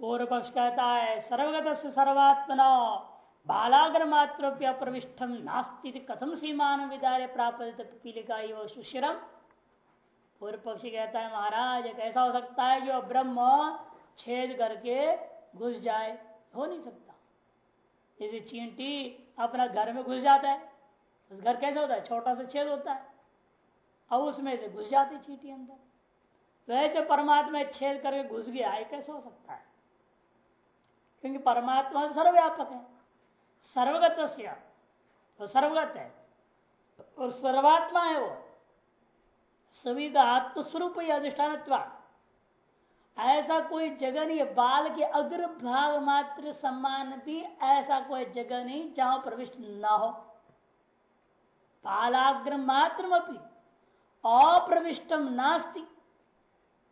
पूर्व पक्ष कहता है सर्वगत सर्वात्मना बालाग्र मात्र अप्रविष्टम नास्ति कथम सीमान विदार्य प्राप्त पीलिका सुशिरम? पूर्व पक्षी कहता है, महाराज एक ऐसा हो सकता है जो ब्रह्म छेद करके घुस जाए? हो नहीं सकता। जैसे चींटी अपना घर में घुस जाता है उस घर कैसे होता है? छोटा सा छेद होता है। अब उसमें से घुस जाती चींटी अंदर। वैसे परमात्मा छेद करके घुस गया है कैसे हो सकता है? क्योंकि परमात्मा सर्वव्यापक है। सर्वगत वो सर्वगत है। और सर्वात्मा है वो। का आत्मस्वरूप ही अधिष्ठान ऐसा कोई जगह नहीं बाल के अग्र भाग मात्र सम्मान भी ऐसा कोई जगह नहीं जहाँ प्रविष्ट न हो। बालाग्र मात्र अप्रविष्टम नास्ति।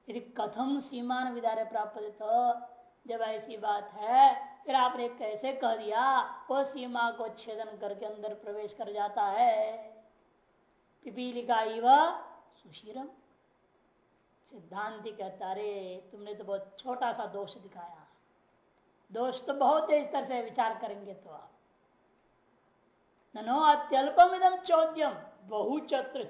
यदि कथम सीमान विदारे प्राप्त तो जब ऐसी बात है, फिर आपने कैसे कह दिया? वो सीमा को छेदन करके अंदर प्रवेश कर जाता है। पिपीलिका सुशीरम। सिद्धांति कहता रे तुमने तो बहुत छोटा सा दोष दिखाया। दोष तो बहुत है, इस तरह से विचार करेंगे तो आप। नो अत्यल्पम इदम चौद्यम बहुचत्र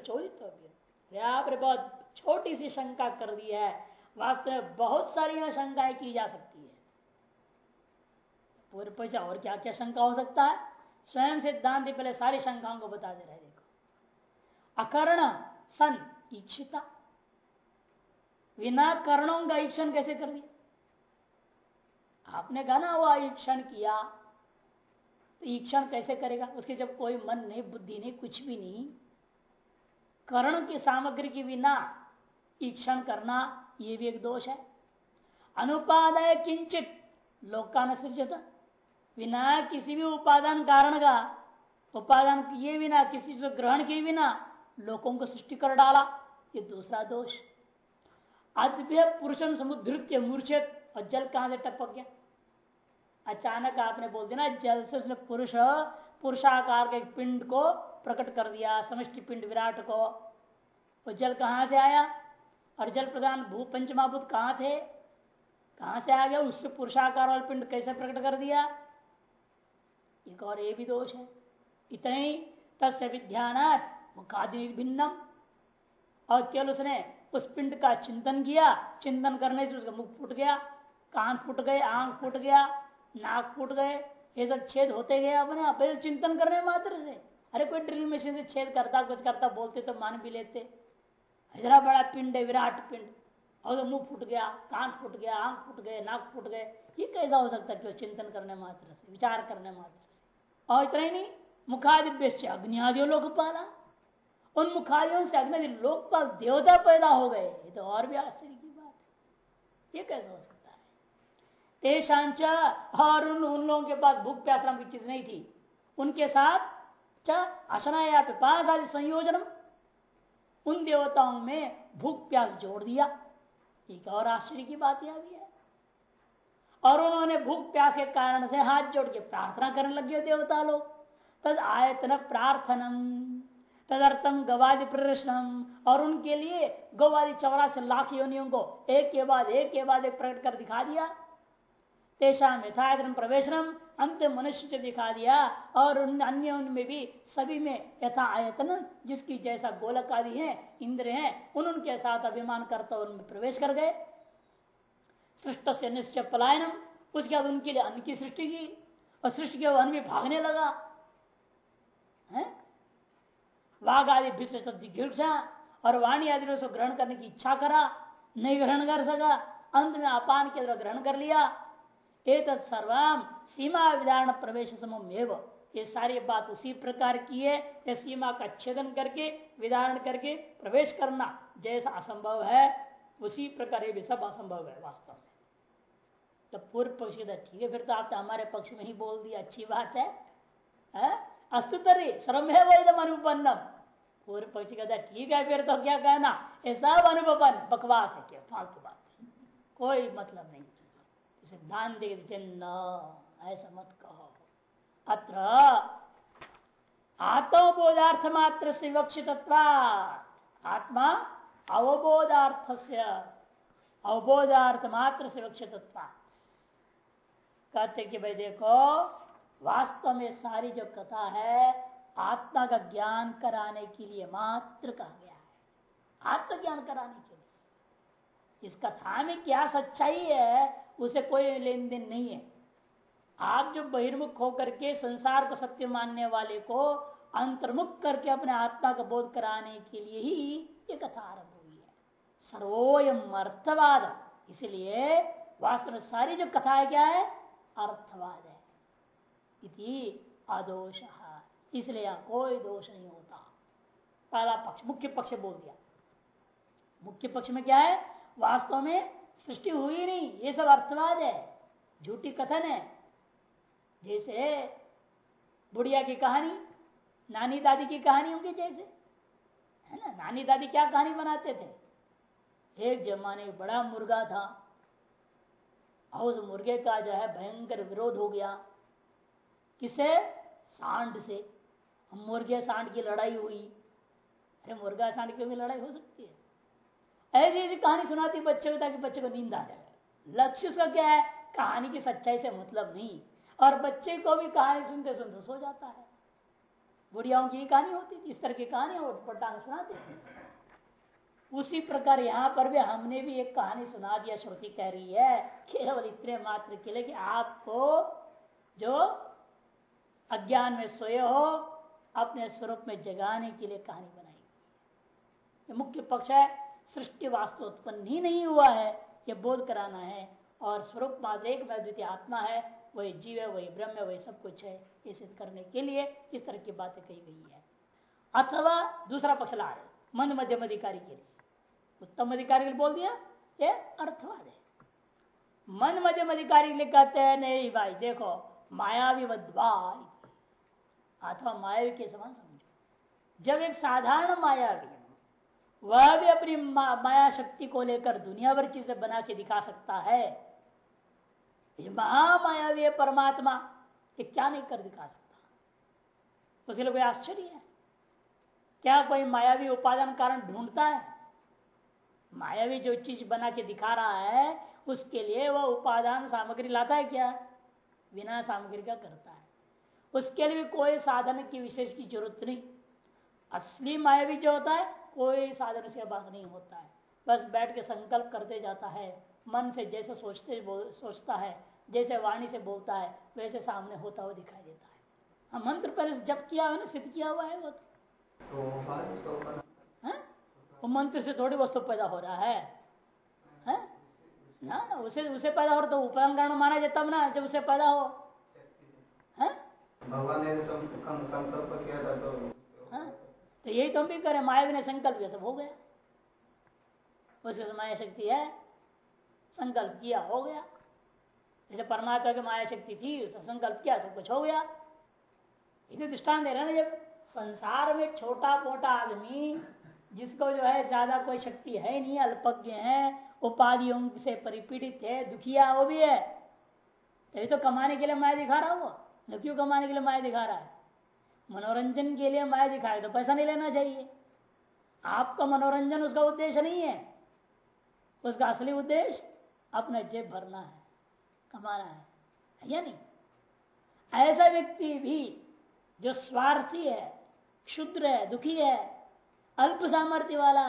आपने बहुत छोटी सी शंका कर दी है। वास्तव में बहुत सारी यहाँ शंकाएँ की जा सकती पूर्व पैसा और क्या क्या शंका हो सकता है? स्वयं सिद्धांत पहले सारी शंकाओं को बता दे रहे, देखो। अकर्ण, सन, इच्छिता। बिना कर्णों का ईक्षण कैसे कर दिया? आपने कहा ना, वो ईक्षण किया तो ईक्षण कैसे करेगा? उसके जब कोई मन नहीं, बुद्धि नहीं, कुछ भी नहीं, कर्ण की सामग्री के बिना ईक्षण करना, ये भी एक दोष है। अनुपादय किंचित लोकान सृजत बिना किसी भी उपादान कारण का, उपादान किए बिना, किसी से ग्रहण किए बिना लोगों को सृष्टि कर डाला, ये दूसरा दोष। अद्भ्य पुरुषम समुद्रित्य मूर्छित, और जल कहाँ से टपक गया? अचानक आपने बोल दिया ना, जल से उसने पुरुष, पुरुषाकार के पिंड को प्रकट कर दिया, समष्टि पिंड विराट को। वो जल कहाँ से आया? और जल प्रधान भू पंचमाभूत कहाँ थे? कहाँ से आ गया? उससे पुरुषाकार वाले पिंड कैसे प्रकट कर दिया? एक और ये भी दोष है। इतने ही तस्य विद्यानाथ मुखादि भिन्नम। और केवल उसने उस पिंड का चिंतन किया। चिंतन करने से उसका मुख फूट गया, कान फूट गए, आँख फूट गया, नाक फूट गए। ये सब छेद होते गए अपने आप। चिंतन करने मात्र से। अरे कोई ड्रिल मशीन से छेद करता, कुछ करता, बोलते तो मान भी लेते। इतना बड़ा पिंड है, विराट पिंड। और तो मुँह फूट गया, कान फूट गया, आँख फूट गए, नाक फूट गए। ये कैसा हो सकता है चिंतन करने मात्र से, विचार करने मात्र और इतना ही नहीं मुखादिव्य अग्नि आदि लोग पाला। उन मुखारियों से अग्नि लोकपाल देवता पैदा हो गए। ये तो और भी आश्चर्य की बात है। ये कैसे हो सकता है? तेषांच और उन, उन लोगों के पास भूख प्यास नाम की चीज़ नहीं थी। उनके साथ अशनाया पास आदि संयोजन उन देवताओं में भूख प्यास जोड़ दिया। एक और आश्चर्य की बात यह भी है। और उन्होंने भूख प्यास के कारण से हाथ जोड़ के प्रार्थना करने लगे देवता लोग तद आयतन प्रार्थनम तदर्थम गवादि प्रदर्शनम, और उनके लिए गवादि चौरासी लाख योनियों को एक के बाद एक के बाद एक प्रकट कर दिखा दिया। तेषा यथायतन प्रवेशनम, अंत मनुष्य से दिखा दिया, और उन अन्य उनमें भी सभी में यथा आयतन, जिसकी जैसा गोलक आदि है, इंद्र है, उन उनके साथ अभिमान करता उनमें प्रवेश कर गए। सृष्ट से निश्चय पलायनम। उसके बाद उनके लिए अन्न की सृष्टि की और सृष्टि के अन्न भी भागने लगा। है? वाघ आदि भिक्षा और वाणी आदि ने उसको ग्रहण करने की इच्छा करा। नहीं ग्रहण कर सका। अंत में अपान के द्वारा ग्रहण कर लिया। एक सर्वम सीमा विधारण प्रवेश समूह ये सारी बात उसी प्रकार की है। ये सीमा का छेदन करके, विदारण करके प्रवेश करना जैसा असंभव है। उसी प्रकार ये भी सब असंभव है वास्तव में। तो पूर्व पक्ष ठीक है फिर तो आपने हमारे पक्ष में ही बोल दिया अच्छी बात है, है? अस्तुतरी श्रम है वही अनुपन्नम। पूर्व पक्षी कहता ठीक है फिर तो क्या कहना? ये सब अनुभवन बकवास है क्या? फालतू बात कोई मतलब नहीं सिद्धांत चिन्ह ऐसा मत कहो। अत्र आत्मबोधार्थ मात्र से विवक्षित आत्मा अवबोधार्थ से अवबोधार्थ मात्र से विवक्षित कहते कि भाई देखो, वास्तव में सारी जो कथा है, आत्मा का ज्ञान कराने के लिए मात्र कहा गया है। आत्मज्ञान कराने के लिए। इस कथा में क्या सच्चाई है, उसे कोई लेन देन नहीं है। आप जो बहिर्मुख होकर के संसार को सत्य मानने वाले को अंतर्मुख करके अपने आत्मा का बोध कराने के लिए ही ये कथा आरंभ हुई है। सर्वोयम अर्थवाद इसलिए वास्तव में सारी जो कथा है क्या है अर्थवाद है। इति अदोष। इसलिए कोई दोष नहीं होता। पहला पक्ष, मुख्य पक्ष बोल दिया। मुख्य पक्ष में क्या है? वास्तव में सृष्टि हुई नहीं। ये सब अर्थवाद है। झूठी कथन है। जैसे बुढ़िया की कहानी, नानी दादी की कहानी होगी जैसे। है ना? नानी दादी क्या कहानी बनाते थे? एक जमाने बड़ा मुर्गा था। और उस मुर्गे का जो है भयंकर विरोध हो गया। किसे? सांड से। मुर्गे सांड की लड़ाई हुई। अरे मुर्गा सांड की भी लड़ाई हो सकती है। ऐसी ऐसी कहानी सुनाती बच्चे को, ताकि बच्चे को नींद आ जाए। लक्ष्य उसका क्या है? कहानी की सच्चाई से मतलब नहीं। और बच्चे को भी कहानी सुनते सुनते सो जाता है। बुढ़ियाओं की कहानी होती इस तरह की कहानी और पटांग सुनाते उसी प्रकार यहाँ पर भी हमने भी एक कहानी सुना दिया, श्रुति कह रही है, केवल इतने मात्र के लिए कि आपको जो अज्ञान में सोए हो, अपने स्वरूप में जगाने के लिए कहानी बनाई मुख्य पक्ष है, सृष्टि वास्तव उत्पन्न ही नहीं हुआ है यह बोध कराना है, और स्वरूप मात्र एक द्वितीय आत्मा है, वही जीव है, वही ब्रह्म है, वही सब कुछ है, ये सिद्ध करने के लिए इस तरह की बातें कही गई है। अथवा दूसरा पक्ष ला रहे मन मध्यम अधिकारी के लिए। उत्तम अधिकारी बोल दिया ये अर्थवाद है। मन मध्यम अधिकारी के लिए कहते हैं नहीं भाई देखो मायावी वध्वा अथवा मायावी के समान समझो। जब एक साधारण मायावी वह भी अपनी मा, माया शक्ति को लेकर दुनिया भर चीज़ें बना के दिखा सकता है महामायावी परमात्मा ये क्या नहीं कर दिखा सकता? उसके लिए कोई आश्चर्य है? क्या कोई मायावी उपादान कारण ढूंढता है? मायावी जो चीज़ बना के दिखा रहा है उसके लिए वह उपादान सामग्री लाता है क्या? बिना सामग्री का करता है। उसके लिए भी कोई साधन की विशेष की ज़रूरत नहीं। असली मायावी जो होता है कोई साधन से पास नहीं होता है। बस बैठ के संकल्प करते जाता है। मन से जैसे सोचते सोचता है जैसे वाणी से बोलता है वैसे सामने होता हुआ दिखाई देता है। हम मंत्र पहले जब किया हुआ ना सिद्ध किया हुआ है वो तो, तो वो मंत्र से थोड़ी वस्तु पैदा हो रहा है, है? ना ना उसे उसे पैदा हो रहा तो उपादान कारण माना जाता ना जब उसे पैदा हो। है? भगवान ने संकल्प किया था तो हाँ? तो यही तो हम भी करें माया ने संकल्प ये सब हो गया। उसके माया शक्ति है संकल्प किया हो गया। जैसे परमात्मा की माया शक्ति थी उसने संकल्प किया सब कुछ हो गया। इसे दृष्टान दे रहे ना जब संसार में छोटा मोटा आदमी जिसको जो है ज़्यादा कोई शक्ति है नहीं, अल्पज्ञ है, उपाधियों से परिपीड़ित है, दुखिया वो भी है। तभी तो कमाने के लिए माया दिखा रहा वो। क्यों कमाने के लिए माया दिखा रहा है। मनोरंजन के लिए माया दिखाए तो पैसा नहीं लेना चाहिए। आपका मनोरंजन उसका उद्देश्य नहीं है। उसका असली उद्देश्य अपना जेब भरना है, कमाना है या नहीं? ऐसा व्यक्ति भी जो स्वार्थी है, क्षुद्र है, दुखी है अल्प सामर्थ्य वाला,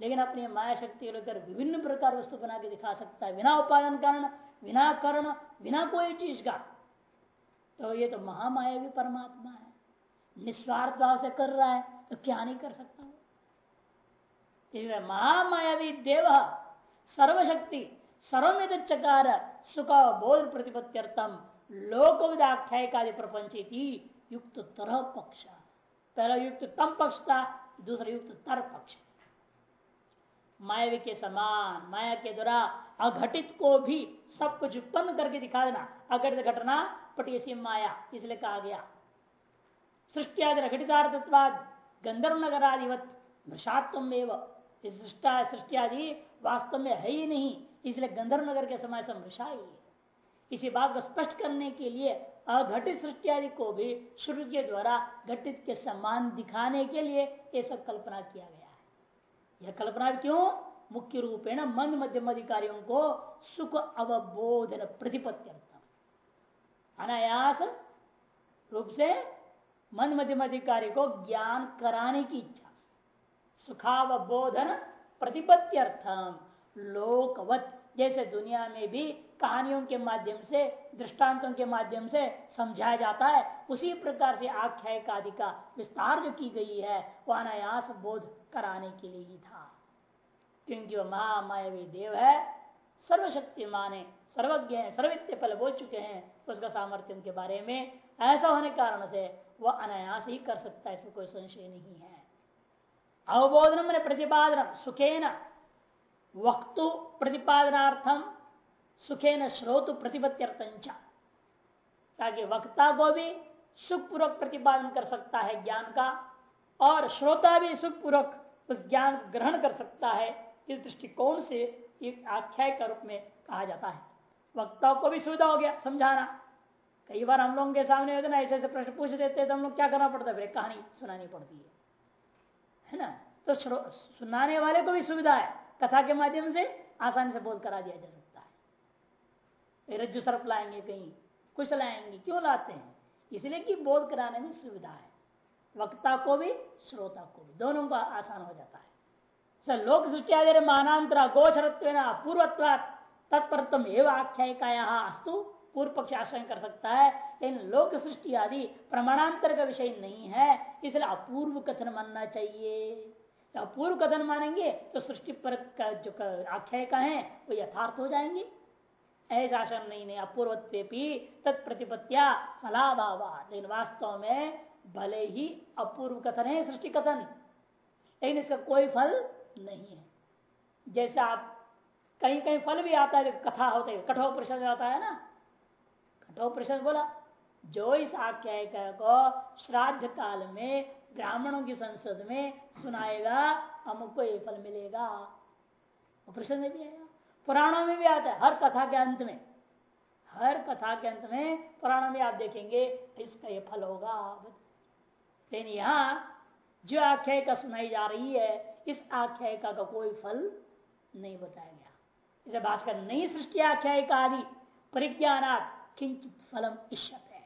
लेकिन अपनी माया शक्ति को लेकर विभिन्न प्रकार वस्तु बना के दिखा सकता है। बिना उपादन कारण, बिना कर्ण, बिना कोई चीज़ का। तो ये तो महामाया भी परमात्मा है। निस्वार्थ भाव से कर रहा है तो क्या नहीं कर सकता महामायावी देव, सर्वशक्ति, सर्वमित चकार, सुख बोध प्रतिपत्त्यर्थम लोकविदाख्याय का प्रपंच युक्त तरह पक्ष। पहला युक्त तम पक्ष था दूसरा युक्त तर पक्ष। मायावी के समान, माया के द्वारा अघटित को भी सब कुछ उत्पन्न करके दिखा देना। अघटित घटना पटियसी माया, इसलिए कहा गया। सृष्टि आदि अघटितार्थत्वाद गंधर्व नगर आदिवत मृषात्म सृष्टि आदि वास्तव में है ही नहीं, इसलिए गंधर्व नगर के समय से मृषा है। इसी बात को स्पष्ट करने के लिए अघटित सृष्टि आदि को भी शुरू के द्वारा घटित के समान दिखाने के लिए ये सब कल्पना किया गया है। यह कल्पना क्यों? मुख्य रूपेण मन मध्यम अधिकारियों को सुख अवबोधन प्रतिपत्त्यर्थम अनायास रूप से मन मध्यम अधिकारी को ज्ञान कराने की इच्छा सुखावबोधन प्रतिपत्त्यर्थम लोकवत जैसे दुनिया में भी कहानियों के माध्यम से, दृष्टांतों के माध्यम से समझाया जाता है। उसी प्रकार से आख्यायिक आदि का विस्तार जो की गई है वह अनायास बोध कराने के लिए ही था। क्योंकि वह महामायावी देव है, सर्वशक्तिमान है, सर्वज्ञ है सर्वित्य पहले बोल चुके हैं, उसका सामर्थ्य उनके बारे में ऐसा होने कारण से वह अनायास ही कर सकता है, इसमें कोई संशय नहीं है। अवबोधन मैंने प्रतिपादन सुखेन वक्तु प्रतिपादनार्थम सुखे न श्रोत प्रतिपत्त्यर्थंच ताकि वक्ता को भी सुखपूर्वक प्रतिपादन कर सकता है ज्ञान का, और श्रोता भी सुखपूर्वक उस ज्ञान ग्रहण कर सकता है, इस दृष्टिकोण से एक आख्याय का रूप में कहा जाता है। वक्ता को भी सुविधा हो गया, समझाना। कई बार हम लोगों के सामने होते ना, ऐसे ऐसे प्रश्न पूछ देते हैं तो हम लोग क्या करना पड़ता है? फिर कहानी सुनानी पड़ती है। है ना? तो सुनाने वाले को भी सुविधा है, कथा के माध्यम से आसानी से बोध करा दिया जा सकता है रज्जु सर्प लाएँगे कहीं कुछ लाएँगे, क्यों लाते हैं? इसलिए कि बोध कराने में सुविधा है। वक्ता को भी, श्रोता को भी, दोनों का आसान हो जाता है। सर लोक आदि मानांतरा गोचरत्व पूर्वत्व तत्परतम एवं आख्यायिकाया अस्तु, पूर्व पक्ष आश्रय कर सकता है, लेकिन लोक सृष्टि आदि प्रमाणांतर का विषय नहीं है, इसलिए अपूर्व कथन मानना चाहिए। अपूर्व कथन मानेंगे तो सृष्टि पर का जो आख्यायिका है, वो यथार्थ हो जाएँगे। ऐसा आशा नहीं नहीं अपूर्वत्वी तत्प्रतिपत्तिया फलाभाव लेकिन वास्तव में भले ही अपूर्व कथन है सृष्टि कथन लेकिन इसका कोई फल नहीं है। जैसे आप कहीं कहीं फल भी आता है, कथा होते कठोर परिषद आता है ना? कठोर परिषद बोला, जो इस आख्यायिका को श्राद्ध काल में, ब्राह्मणों की संसद में सुनाएगा, हमको ये फल मिलेगा। में भी आएगा पुराणों में भी आता है, हर कथा के अंत में। हर कथा के अंत में पुराणों में आप देखेंगे, इसका ये फल होगा। लेकिन यहाँ जो आख्यायिका सुनाई जा रही है, इस आख्यायिका का कोई फल नहीं बताया गया। इसे भाषकर नई सृष्टि आख्यायिका आदि, परिज्ञानात किंचित फलम इष्यत। है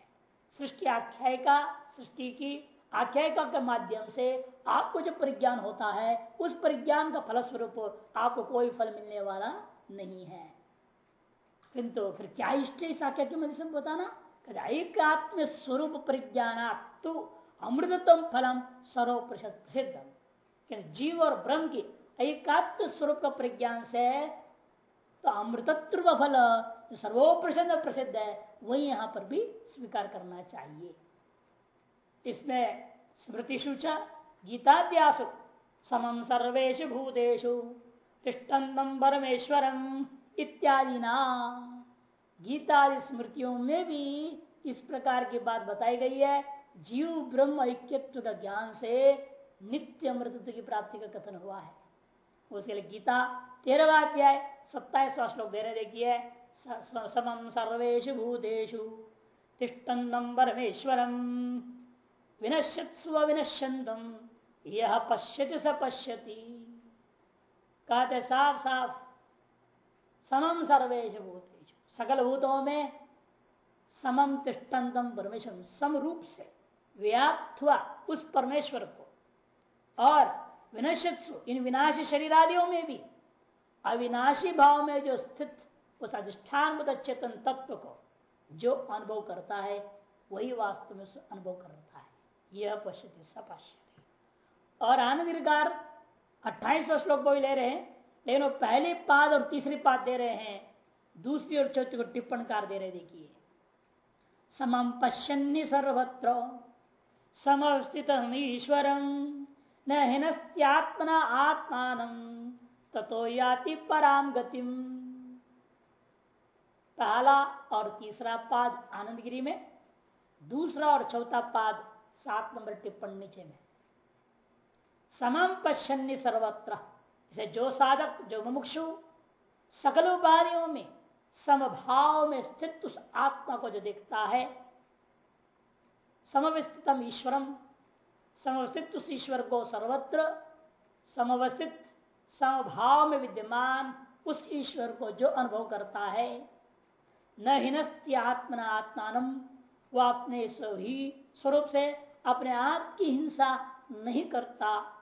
सृष्टि आख्यायिका सृष्टि की आख्यायिका के माध्यम से आपको जो परिज्ञान होता है, उस परिज्ञान का फलस्वरूप आपको कोई फल मिलने वाला नहीं है। किंतु फिर क्या इष्ट इस आख्या के मध्य बताना? एकात्म स्वरूप परिज्ञान तो अमृतत्म फलम सर्व प्रसिद्ध जीव और ब्रह्म की एकात्म स्वरूप का प्रज्ञान से तो अमृतत्व फल, जो सर्वोप्रसिद्ध प्रसिद्ध है, वही यहाँ पर भी स्वीकार करना चाहिए। इसमें स्मृतिशु गीताद्यासु समम सर्वेशु भूतेषु। तिष्ठन्नम परमेश्वरम इत्यादि ना गीतादि स्मृतियों में भी इस प्रकार की बात बताई गई है। जीव ब्रह्म ऐक्यत्व का ज्ञान से नित्य अमृतत्व की प्राप्ति का कथन हुआ है। उसके लिए गीता तेरहवा अध्याय, सत्ताईसवा श्लोक दे रहे, देखिए। समम सर्वेशु भूतेषु तिष्ठन्नम परमेश्वरम विनश्यत्स्व विनश्यंतम यह पश्यति स पश्यति। कहते साफ़ साफ़ समम सर्वेश भूतेश सकल भूतों में समम तिष्ठतम परमेश्वर। सम रूप से व्याप्त हुआ उस परमेश्वर को। और विनश्यत्सु इन विनाशी शरीरादियों में भी, अविनाशी भाव में जो स्थित उस अधिष्ठान चेतन तत्व को जो अनुभव करता है, वही वास्तव में अनुभव करता है। यह पश्यति, सपश्यति। और आनंद अट्ठाईसवा श्लोक को भी ले रहे हैं, लेकिन वो पहले पाद और तीसरी पाद दे रहे हैं, दूसरी और चौथी को टिप्पण कार दे रहे देखिए। समम पश्यन्नि सर्वत्र समस्थित ईश्वरम न हिनस्त्यात्मना आत्मान, ततो याति पराम गतिम। पहला और तीसरा पाद आनंदगिरी में, दूसरा और चौथा पाद सात नंबर टिप्पण नीचे में। समम पश्चन्य सर्वत्र। इसे जो साधक, जो मुमुक्षु, सकल उपाधियों में, समभाव में स्थित उस आत्मा को जो देखता है, समवस्थितम ईश्वरम, समवस्थित उस ईश्वर को सर्वत्र, समवस्थित, समभाव में विद्यमान उस ईश्वर को जो अनुभव करता है, न हिनस्ती आत्मना आत्मान वह अपने स्वरूप से अपने आप की हिंसा नहीं करता।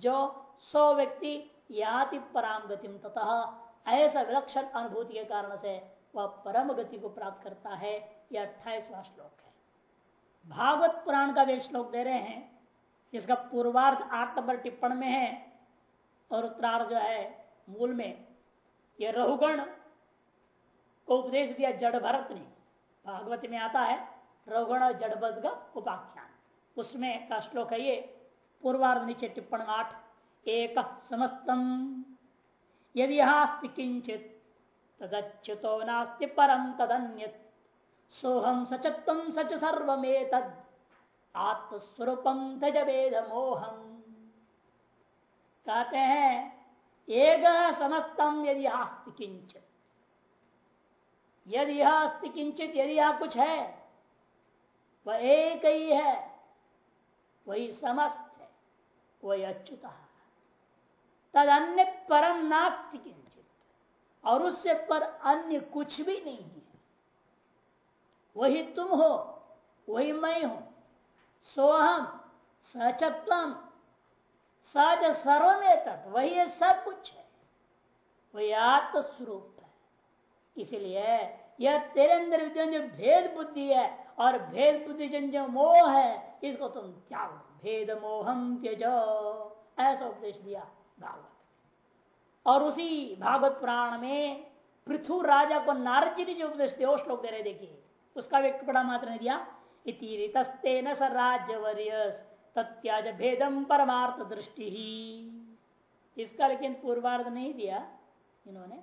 जो सौ व्यक्ति याति पराम गतिम ततः ऐसा विलक्षण अनुभूति के कारण से वह परम गति को प्राप्त करता है, यह अट्ठाईसवा श्लोक है। भागवत पुराण का वे श्लोक दे रहे हैं, जिसका पूर्वार्ध आठ नंबर टिप्पण में है और उत्तरार्ध जो है मूल में यह रहुगण को उपदेश दिया जड़ भरत ने भागवत में आता है रहुगण और जड़भरत का उपाख्यान। उसमें का श्लोक है ये पूर्वार्ध नीचे टिप्पण आठ एक समस्तम। यदि अस्ति किंचित तदच्युतो नास्ति परम तदन्य सोहम सचत्व सच सर्वेत आत्मस्वरूपम तज वेद मोहम कहते हैं, एक समस्तम यदि आस्ति किंचित यदि यह अस्ति किंचित यदि यह कुछ है, वह एक ही है। वही समस्त वही अच्युत। तद अन्य परम नास्ति किंचित, और उससे पर अन्य कुछ भी नहीं है। वही तुम हो, वही मैं हूँ सोहम सचत्वम सच सर्वमें तत्, वही है सब कुछ है। वही आत्मस्वरूप है। इसलिए यह तेरे अंदर जो भेद बुद्धि है, और भेद बुद्धि जन जो मोह है, इसको तुम त्याग। भेद मोहम त्यज। ऐसा उपदेश दिया भागवत। और उसी भागवत पुराण में पृथु राजा को नारद जी ने जो उपदेश दिया श्लोक दे रहे देखिए। उसका भी बड़ा मात्र ने दिया इतिरितस्ते न स राज्यवर्य तत्याज भेदम परमार्थ दृष्टि ही इसका लेकिन पूर्वार्ध नहीं दिया इन्होंने,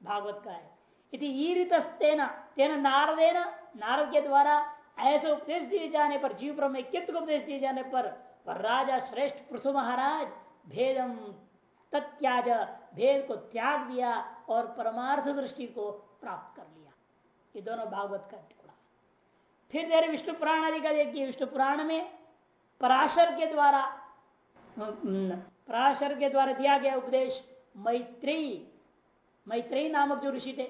भागवत का है। ईरितस्तेना, तेना नारदेना, नारद के द्वारा ऐसे उपदेश दिए जाने पर जीव ब्रह्म को उपदेश दिए जाने पर, पर राजा श्रेष्ठ पृथु महाराज भेदम तत्याज भेद को त्याग दिया और परमार्थ दृष्टि को प्राप्त कर लिया। ये दोनों भागवत का टुकड़ा। फिर देर विष्णु पुराण आदि का देखिए विष्णु पुराण में पराशर के द्वारा पराशर के द्वारा दिया गया उपदेश मैत्री मैत्री नामक जो ऋषि थे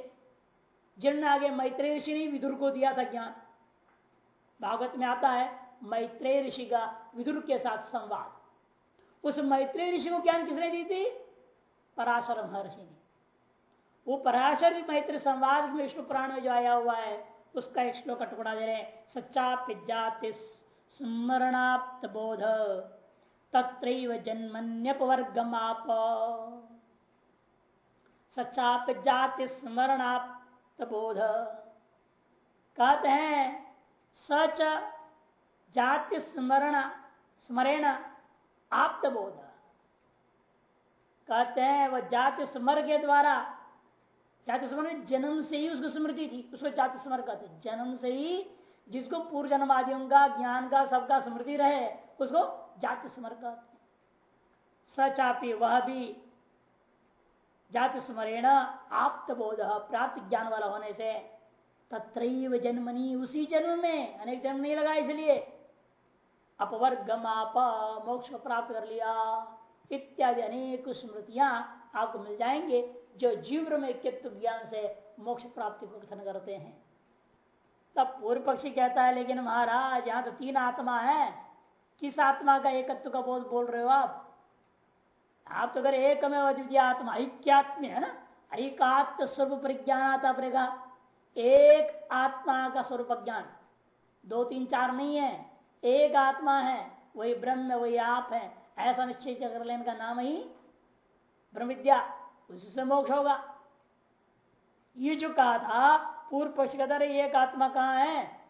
जिन्होंने आगे मैत्री ऋषि ने विदुर को दिया था ज्ञान। भागवत में आता है, मैत्रेय ऋषि का विदुर के साथ संवाद। उस मैत्रेय ऋषि को ज्ञान किसने दी थी? पराशर महर्षि ने। वो पराशर मैत्र संवाद में विष्णु पुराण में जो आया हुआ है, उसका एक श्लोक टुकड़ा दे रहे सच्चा पिजाति स्मरणाप्त बोध तत्र जन्मन्यपवर्गमाप। सच्चा पिजाति स्मरणाप्त बोध। कहते हैं सच जाति स्मरण स्मरण आप्त बोध कहते हैं, वह जाति स्मर के द्वारा, जाति स्मरण जन्म से ही उसको स्मृति थी, उसको जाति स्मर कहते जन्म से ही जिसको पूर्व जन्म आदियों का, ज्ञान का, सबका स्मृति रहे, उसको जाति स्मर कहते सचापी वह भी जाति स्मरण आप्त बोध प्राप्त ज्ञान वाला होने से तत्रैव जन्मनी उसी जन्म में। अनेक जन्म नहीं लगा इसलिए। अपवर्गम आप मोक्ष प्राप्त कर लिया। इत्यादि अनेक स्मृतियाँ आपको मिल जाएँगे जो जीव में कित्व ज्ञान से मोक्ष प्राप्ति को कथन करते हैं। तब पूर्व पक्षी कहता है, लेकिन महाराज, यहाँ तो तीन आत्मा है। किस आत्मा का एकत्व का बोध बोल रहे हो आप? आप तो अगर एक में अद्वितीय आत्मा ऐक्यात्म है ना? ऐकात्म स्वरूप परिज्ञान आता पड़ेगा। एक आत्मा का स्वरूप ज्ञान। दो, तीन, चार नहीं है। एक आत्मा है, वही ब्रह्म, वही आप है। ऐसा निश्चय कर लेने का नाम ही ब्रह्म विद्या उससे मोक्ष होगा। ये जो कहा था, पूर्व पक्ष का एक आत्मा कहाँ है?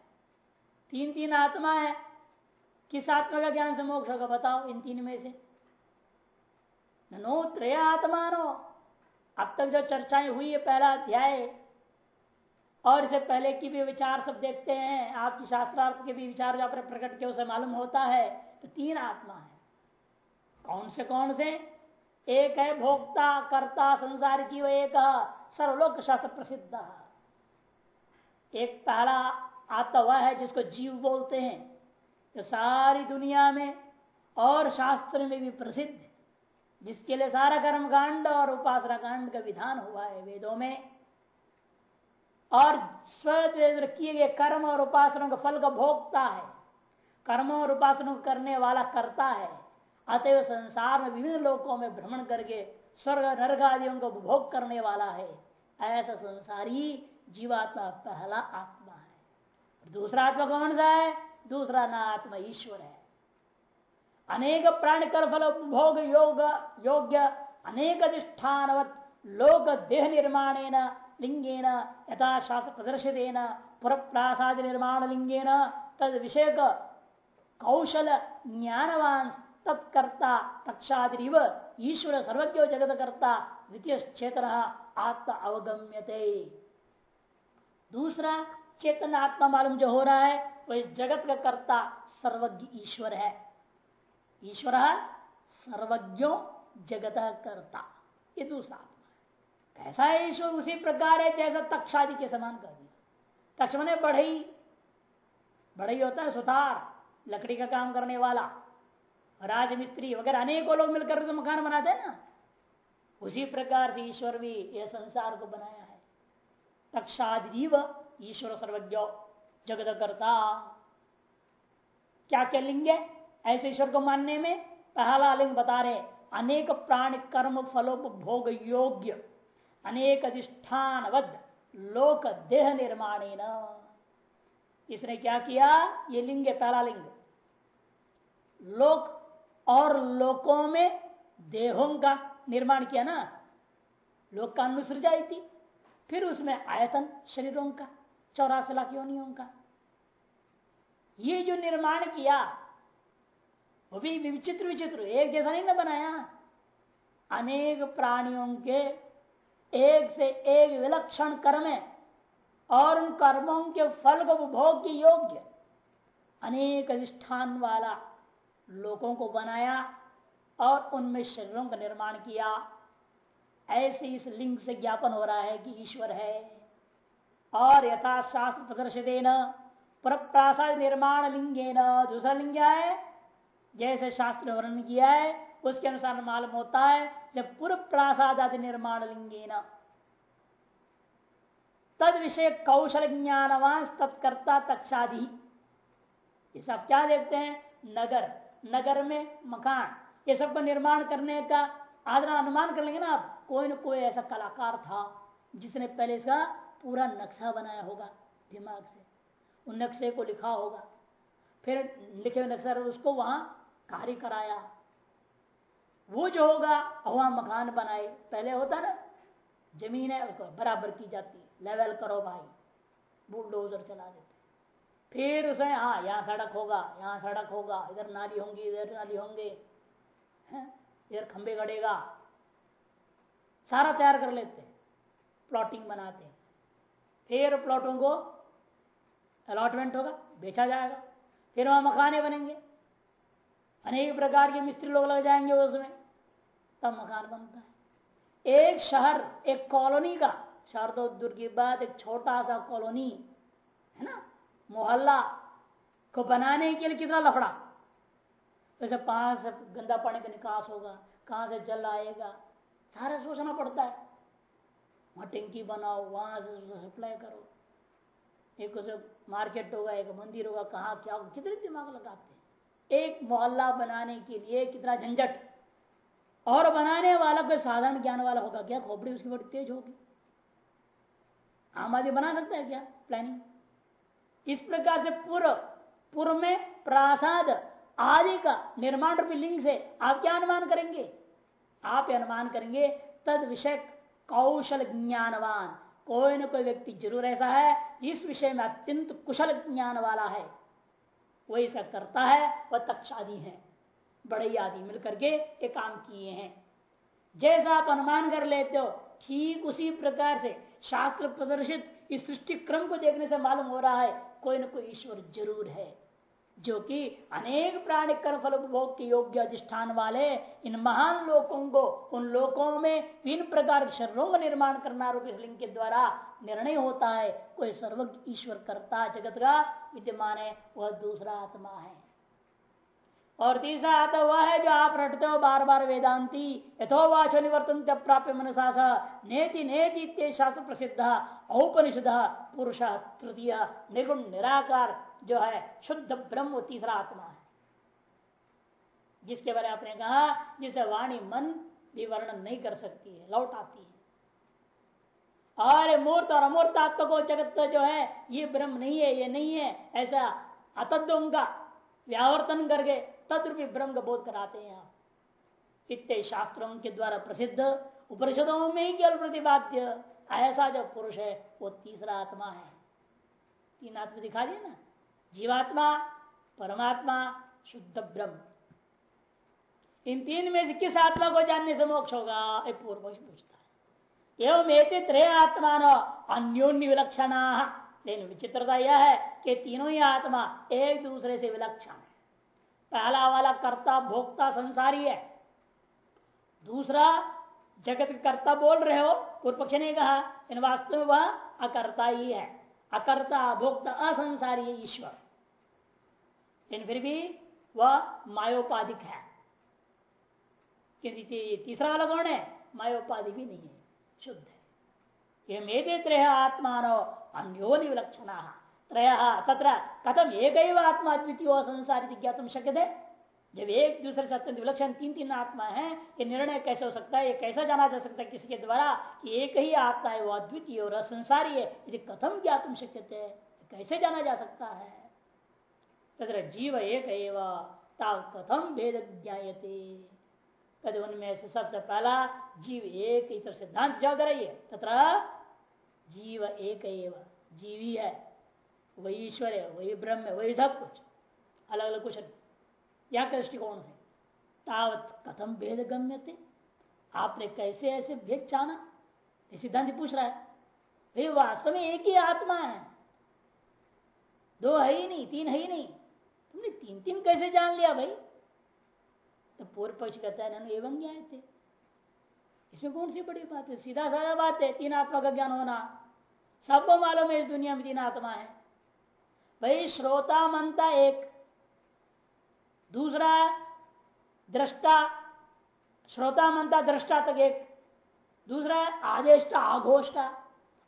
तीन तीन आत्मा है। किस आत्मा का ज्ञान से मोक्ष होगा, बताओ इन तीन में से। नो त्रय आत्मा नो अब तक जो चर्चाएँ हुई है, पहला अध्याय और इससे पहले की भी विचार सब देखते हैं, आपकी शास्त्रार्थ के भी विचार जो पर प्रकट के उसे मालूम होता है तो तीन आत्मा है। कौन से कौन से? एक है भोक्ता, कर्ता, संसार जीव, एक सर्वलोक शास्त्र प्रसिद्ध। एक पहला आत्मा वह है जिसको जीव बोलते हैं, जो सारी दुनिया में और शास्त्र में भी प्रसिद्ध जिसके लिए सारा कर्म कांड और उपासना कांड का विधान हुआ है वेदों में। और स्व किए गए कर्म और उपासना का फल का भोगता है। कर्म और उपासना करने वाला करता है। अतएव संसार में विभिन्न लोकों में भ्रमण करके स्वर्ग नर्ग आदियों को उपभोग करने वाला है। ऐसा संसारी जीवात्मा पहला आत्मा है। दूसरा आत्मा कौन सा है? दूसरा ना आत्मा ईश्वर है। अनेक प्राण कर फल उपभोग योग, योग्य अनेक अधिष्ठानवत लोक देह निर्माण लिंगेन यथा शास्त्र प्रदर्शित पुर प्रासाद निर्माण लिंगेन तद विषय कौशल ज्ञानवान तत्कर्ता तक्षादिव ईश्वर सर्वज्ञ जगत कर्ता द्वितीय चेतन आत्मा अवगम्यते। दूसरा, चेतन आत्मा मालूम जो हो रहा है, वह जगत का कर्ता सर्वज्ञ ईश्वर है। ईश्वर सर्वज्ञो जगत करता ये दूसरा। कैसा है ईश्वर उसी प्रकार है जैसा तक्षादि के समान कर दिया। तक्ष मने बढ़ई। बढ़ई होता है सुतार, लकड़ी का काम करने वाला। राजमिस्त्री वगैरह अनेकों लोग मिलकर तो मकान बनाते हैं ना। उसी प्रकार से ईश्वर भी यह संसार को बनाया है। तक्षादीव ईश्वर सर्वज्ञ जगत करता क्या क्या लिंग है? ऐसे ईश्वर को मानने में पहला लिंग बता रहे अनेक प्राण कर्म फलोपभोग योग्य। अनेक अधिष्ठान लोक देह निर्माण इसने क्या किया? ये लिंग है, पहला लिंग। लोक और लोकों में देहों का निर्माण किया ना। लोक का अनुसृजाई थी। फिर उसमें आयतन शरीरों का, चौरासी लाख योनियों का। ये जो निर्माण किया, वो भी विचित्र विचित्र एक जैसा नहीं ना बनाया। अनेक प्राणियों के एक से एक विलक्षण कर्म है और उन कर्मों के फल को उपभोग के योग्य अनेक अधिष्ठान वाला लोगों को बनाया और उनमें शरीरों का निर्माण किया। ऐसे इस लिंग से ज्ञापन हो रहा है कि ईश्वर है। और यथाशास्त्र प्रदर्शित पर प्रासाद निर्माण लिंगे न। दूसरा लिंग है? जैसे शास्त्र वर्णन किया है, उसके अनुसार मालूम होता है। जब पूर्व प्रासाद आदि निर्माण लिंगे न तद विषय कौशल ज्ञानवान तत्कर्ता तक्षादि ये सब क्या देखते हैं नगर नगर में मकान ये सब का निर्माण करने का आदरा अनुमान कर लेंगे ना आप कोई ना कोई ऐसा कलाकार था जिसने पहले इसका पूरा नक्शा बनाया होगा दिमाग से उन नक्शे को लिखा होगा फिर लिखे हुए नक्शा उसको वहाँ कार्य कराया वो जो होगा वहाँ मकान बनाए। पहले होता ना, ज़मीन है, उसको बराबर की जाती लेवल करो भाई। बुलडोजर चला देते। फिर उसे हाँ यहाँ सड़क होगा, यहाँ सड़क होगा, इधर नाली होंगी, इधर नाली होंगे। इधर खंबे गड़ेगा सारा तैयार कर लेते। प्लॉटिंग बनाते। फिर प्लॉटों को अलॉटमेंट होगा, बेचा जाएगा। फिर वहाँ मकाने बनेंगे। अनेक प्रकार के मिस्त्री लोग लग जाएँगे उसमें। तब मकान बनता है। एक शहर, एक कॉलोनी का शहर तो दूर की बात, एक छोटा सा कॉलोनी, है ना? मोहल्ला को बनाने के लिए कितना लफड़ा? वैसे कहाँ से गंदा पानी का निकास होगा, कहाँ से जल आएगा? सारा सोचना पड़ता है। वहाँ टंकी बनाओ, वहाँ से सप्लाई करो। एक उसे मार्केट होगा, एक मंदिर होगा, कहाँ, क्या होगा? कितने दिमाग लगाते हैं। एक मोहल्ला बनाने के लिए कितना झंझट। और बनाने वाला कोई साधारण ज्ञान वाला होगा, क्या खोपड़ी उसकी बड़ी तेज होगी? आम आदमी बना सकता है क्या प्लानिंग इस प्रकार से पूर्व पूर्व में प्रासाद आदि का निर्माण रूपी लिंग से आप क्या अनुमान करेंगे? आप अनुमान करेंगे, तद विषय कौशल ज्ञानवान। कोई न कोई व्यक्ति ज़रूर ऐसा है इस विषय में अत्यंत कुशल ज्ञान वाला है। वही ऐसा करता है, वह तक्षादि है। बड़े आदि मिलकर के ये काम किए हैं। जैसा आप अनुमान कर लेते हो, ठीक उसी प्रकार से शास्त्र प्रदर्शित इस सृष्टि क्रम को देखने से मालूम हो रहा है, कोई ना कोई ईश्वर ज़रूर है, जो कि अनेक प्राणी कर्म फल उपभोग के योग्य अधिष्ठान वाले इन महान लोकों को, उन लोकों में विभिन्न प्रकार के शरीरों का निर्माण करना रूप लिंग के द्वारा निर्णय होता है, कोई सर्वज्ञ ईश्वर करता जगत का विद्यमान है, वह दूसरा आत्मा है। और तीसरा तो वह है जो आप रटते हो बार बार वेदांती यथोवाच निवर्तन प्राप्य मनसा नेति नेति शास्त्र प्रसिद्ध, औपनिषद, पुरुष, तृतीय, निर्गुण, निराकार, जो है, शुद्ध ब्रह्म, तीसरा आत्मा है। जिसके बारे आपने कहा, जिसे वाणी मन भी वर्णन नहीं कर सकती है, लौट आती है। और मूर्त और अमूर्त आत्मा को जगत जो है, ये ब्रह्म नहीं है, ये नहीं है, ऐसा अतद्व का व्यावर्तन करके तद्रूपी ब्रह्म बोध कराते हैं आप। इतने शास्त्रों के द्वारा प्रसिद्ध उपनिषदों में ही केवल प्रतिपाद्य। ऐसा जो पुरुष है, वो तीसरा आत्मा है। तीन आत्मा दिखा दिए ना? जीवात्मा, परमात्मा, शुद्ध ब्रह्म। इन तीन में से किस आत्मा को जानने से मोक्ष होगा? एक पूर्व पूछता है। एवं एक त्रय आत्मा अन्योन्य विलक्षण। लेकिन विचित्रता यह है कि तीनों ही आत्मा एक दूसरे से विलक्षण है। पहला वाला कर्ता, भोक्ता संसारी है। दूसरा, जगत कर्ता बोल रहे हो पूर्व पक्ष ने कहा, इन वास्तव में वह अकर्ता ही है। अकर्ता, भोक्ता, असंसारी है ईश्वर। लेकिन फिर भी वह मायोपाधिक है। तीसरा वाला कौन है? मायोपाधि भी नहीं है, शुद्ध है। ये मेरे त्रय आत्मान अन्योनि विलक्षण त्रय कथम एक आत्मा अद्वितीय संसार ज्ञातम शक्य थे जब एक दूसरे से अत्यंत विलक्षण तीन तीन आत्मा है, ये निर्णय कैसे हो सकता है, ये कैसा जाना जा सकता है किसी के द्वारा कि एक ही आत्मा है, वो अद्वितीय और असंसारी है यदि कथम ज्ञातम शक्य थे कैसे जाना जा सकता है? तथा जीव एक कथम भेद ज्ञाते कद उनमें से सबसे पहला, जीव एक सिद्धांत जग रही है। तथा जीव एक जीवी है। वही ईश्वर है, वही ब्रह्म है, वही सब कुछ। अलग अलग कुछ या दृष्टिकोण से तावत कथम भेद गम्य थे आपने कैसे ऐसे भेद जाना? सिद्धांत पूछ रहा है। भाई वास्तव में एक ही आत्मा है। दो है ही नहीं, तीन है ही नहीं। तुमने तीन तीन कैसे जान लिया भाई? तो पूर्व पक्ष कहता है ना एवं ज्ञान थे इसमें कौन सी बड़ी बात है? सीधा साधा बात है, तीन आत्मा का ज्ञान होना। सबको मालूम है इस दुनिया में तीन आत्मा है। भाई, श्रोता मनता एक। दूसरा, दृष्टा। श्रोता मनता दृष्टा तक एक। दूसरा, आदेष्टा, आघोष्टा।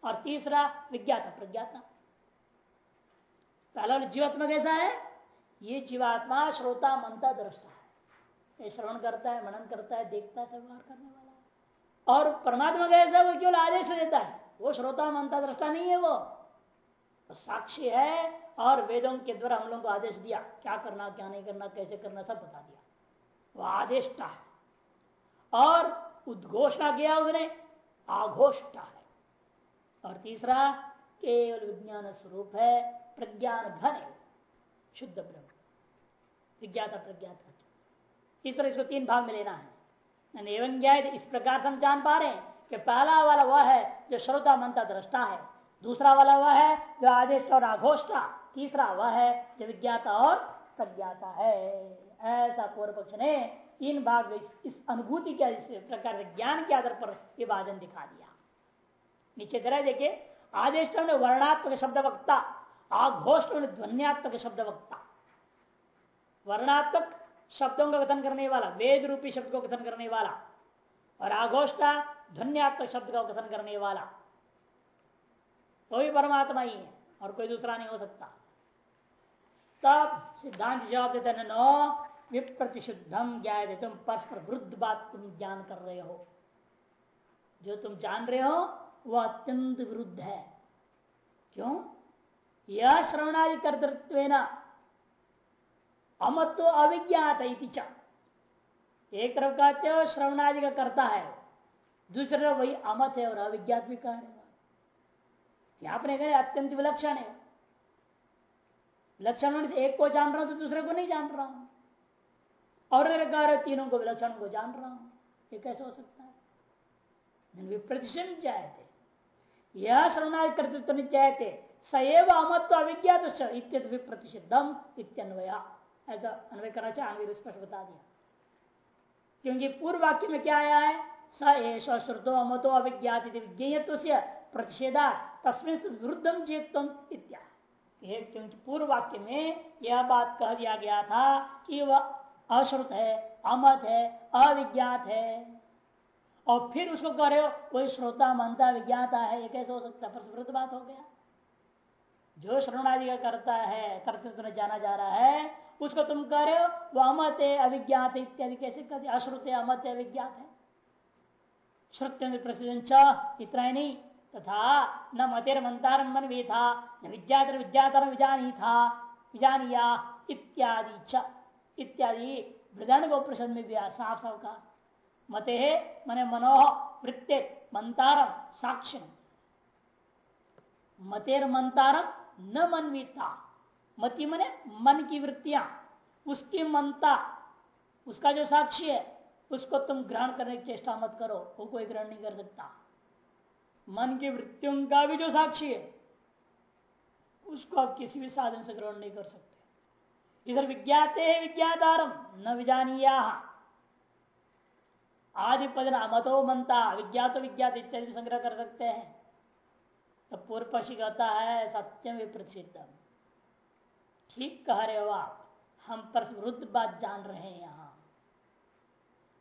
और तीसरा, विज्ञाता, प्रज्ञाता। पहला जीवात्मा कैसा है? ये जीवात्मा श्रोता मनता दृष्टा है। ये श्रवण करता है, मनन करता है, देखता है व्यवहार करने वाला और परमात्मा कैसा है? वो केवल आदेश देता है। वो श्रोता मनता दृष्टा नहीं है वो। साक्षी है और वेदों के द्वारा हम लोगों को आदेश दिया। क्या करना, क्या नहीं करना, कैसे करना, सब बता दिया। वो आदेशता है। और उद्घोषणा किया उसने, आघोषता है। और तीसरा, केवल विज्ञान स्वरूप है, प्रज्ञान धन शुद्ध ब्रह्म। विज्ञाता प्रज्ञाता। तरह इसको तीन भाग में लेना है। एवं इस प्रकार से हम जान पा रहे हैं कि पहला वाला वह है जो श्रोता मनता दृष्टा है। दूसरा वाला वह है, जो आदेश और आघोष्टा, तीसरा वह है, जो विज्ञाता और प्रज्ञाता है। ऐसा पूर्व पक्ष ने तीन भाग इस अनुभूति के प्रकार ज्ञान के आधार पर विभाजन दिखा दिया। नीचे तरह देखे आदेश ने वर्णात्मक शब्द वक्ता आघोष्ट ने ध्वनियात्मक शब्द वक्ता वर्णात्मक शब्दों का कथन करने वाला वेद रूपी शब्द को कथन करने वाला, और आघोष्टा ध्वनियात्मक शब्द का कथन करने वाला। तो भी परमात्मा ही है और कोई दूसरा नहीं हो सकता। तब सिद्धांत जवाब देते नो विप्रतिशुद्धम ज्ञाए तुम, परस्पर वृद्ध बात तुम ज्ञान कर रहे हो। जो तुम जान रहे हो, वह अत्यंत विरुद्ध है। क्यों? यह श्रवणादि कर्तृत्व अमत तो अविज्ञात एक तरफ़ कहते हो श्रवणादि का करता है। दूसरे तरफ़ वही अमत है और अविज्ञात भी कह रहे यहाँ पर कहें अत्यंत विलक्षण है। लक्षण से एक को जान रहा हूँ तो दूसरे को नहीं जान रहा हूँ। और अगर तीनों को विलक्षण को जान रहा हूँ। ये कैसे हो सकता है? विप्रतिशन थे यह श्रवणा कर्तृत्व थे सएव अमत्व अविज्ञात इत्यत विप्रतिषिद्धम इत्यन्वया। ऐसा अन्वय करना चाहिए स्पष्ट बता दिया। क्योंकि पूर्व वाक्य में क्या आया है? स एष श्रुतो अमतो अविज्ञात विज्ञेयत्व से प्रतिषेधा तस्मिन विरुद्धम चेतम इत्या। पूर्व वाक्य में यह बात कह दिया गया था कि वह अश्रुत है, अमत है, अविज्ञात है। और फिर उसको कह रहे हो, कोई श्रोता मनता विज्ञाता है, ये कैसे हो सकता है? पर बात हो गया। जो श्रवणादि का करता है कर्तृत्व जाना जा रहा है, उसको तुम कह रहे हो वो अमत है, अविज्ञात इत्यादि कैसे कहते अश्रुत है, अमत है, अविज्ञात है। श्रुत्य प्रसिद्ध इतना ही नहीं। तथा न मतिर मंतार मन भी था न विज्ञातर विज्ञातर विजानी था, विजानिया इत्यादि इत्यादि वृदान को प्रसन्न में भी साफ़ साफ़ का मते है मने मनोह वृत्ते मंतारम साक्ष्य मतेर मंतारम न मनवीता। मति मने मन की वृत्तियाँ। उसकी मनता, उसका जो साक्षी है, उसको तुम ग्रहण करने की चेष्टा मत करो, वो कोई ग्रहण नहीं कर सकता। मन की वृत्तियों का भी जो साक्षी है, उसको आप किसी भी साधन से ग्रहण नहीं कर सकते। इधर विज्ञाते है विज्ञातारम न विजानिया। आदि पद मतो मनता विज्ञात विज्ञात इत्यादि संग्रह कर सकते हैं। तो पूर्व पक्षी कहता है सत्यम विप्रसिद्धम ठीक कह रहे हो आप, हम पर बात जान रहे हैं यहाँ।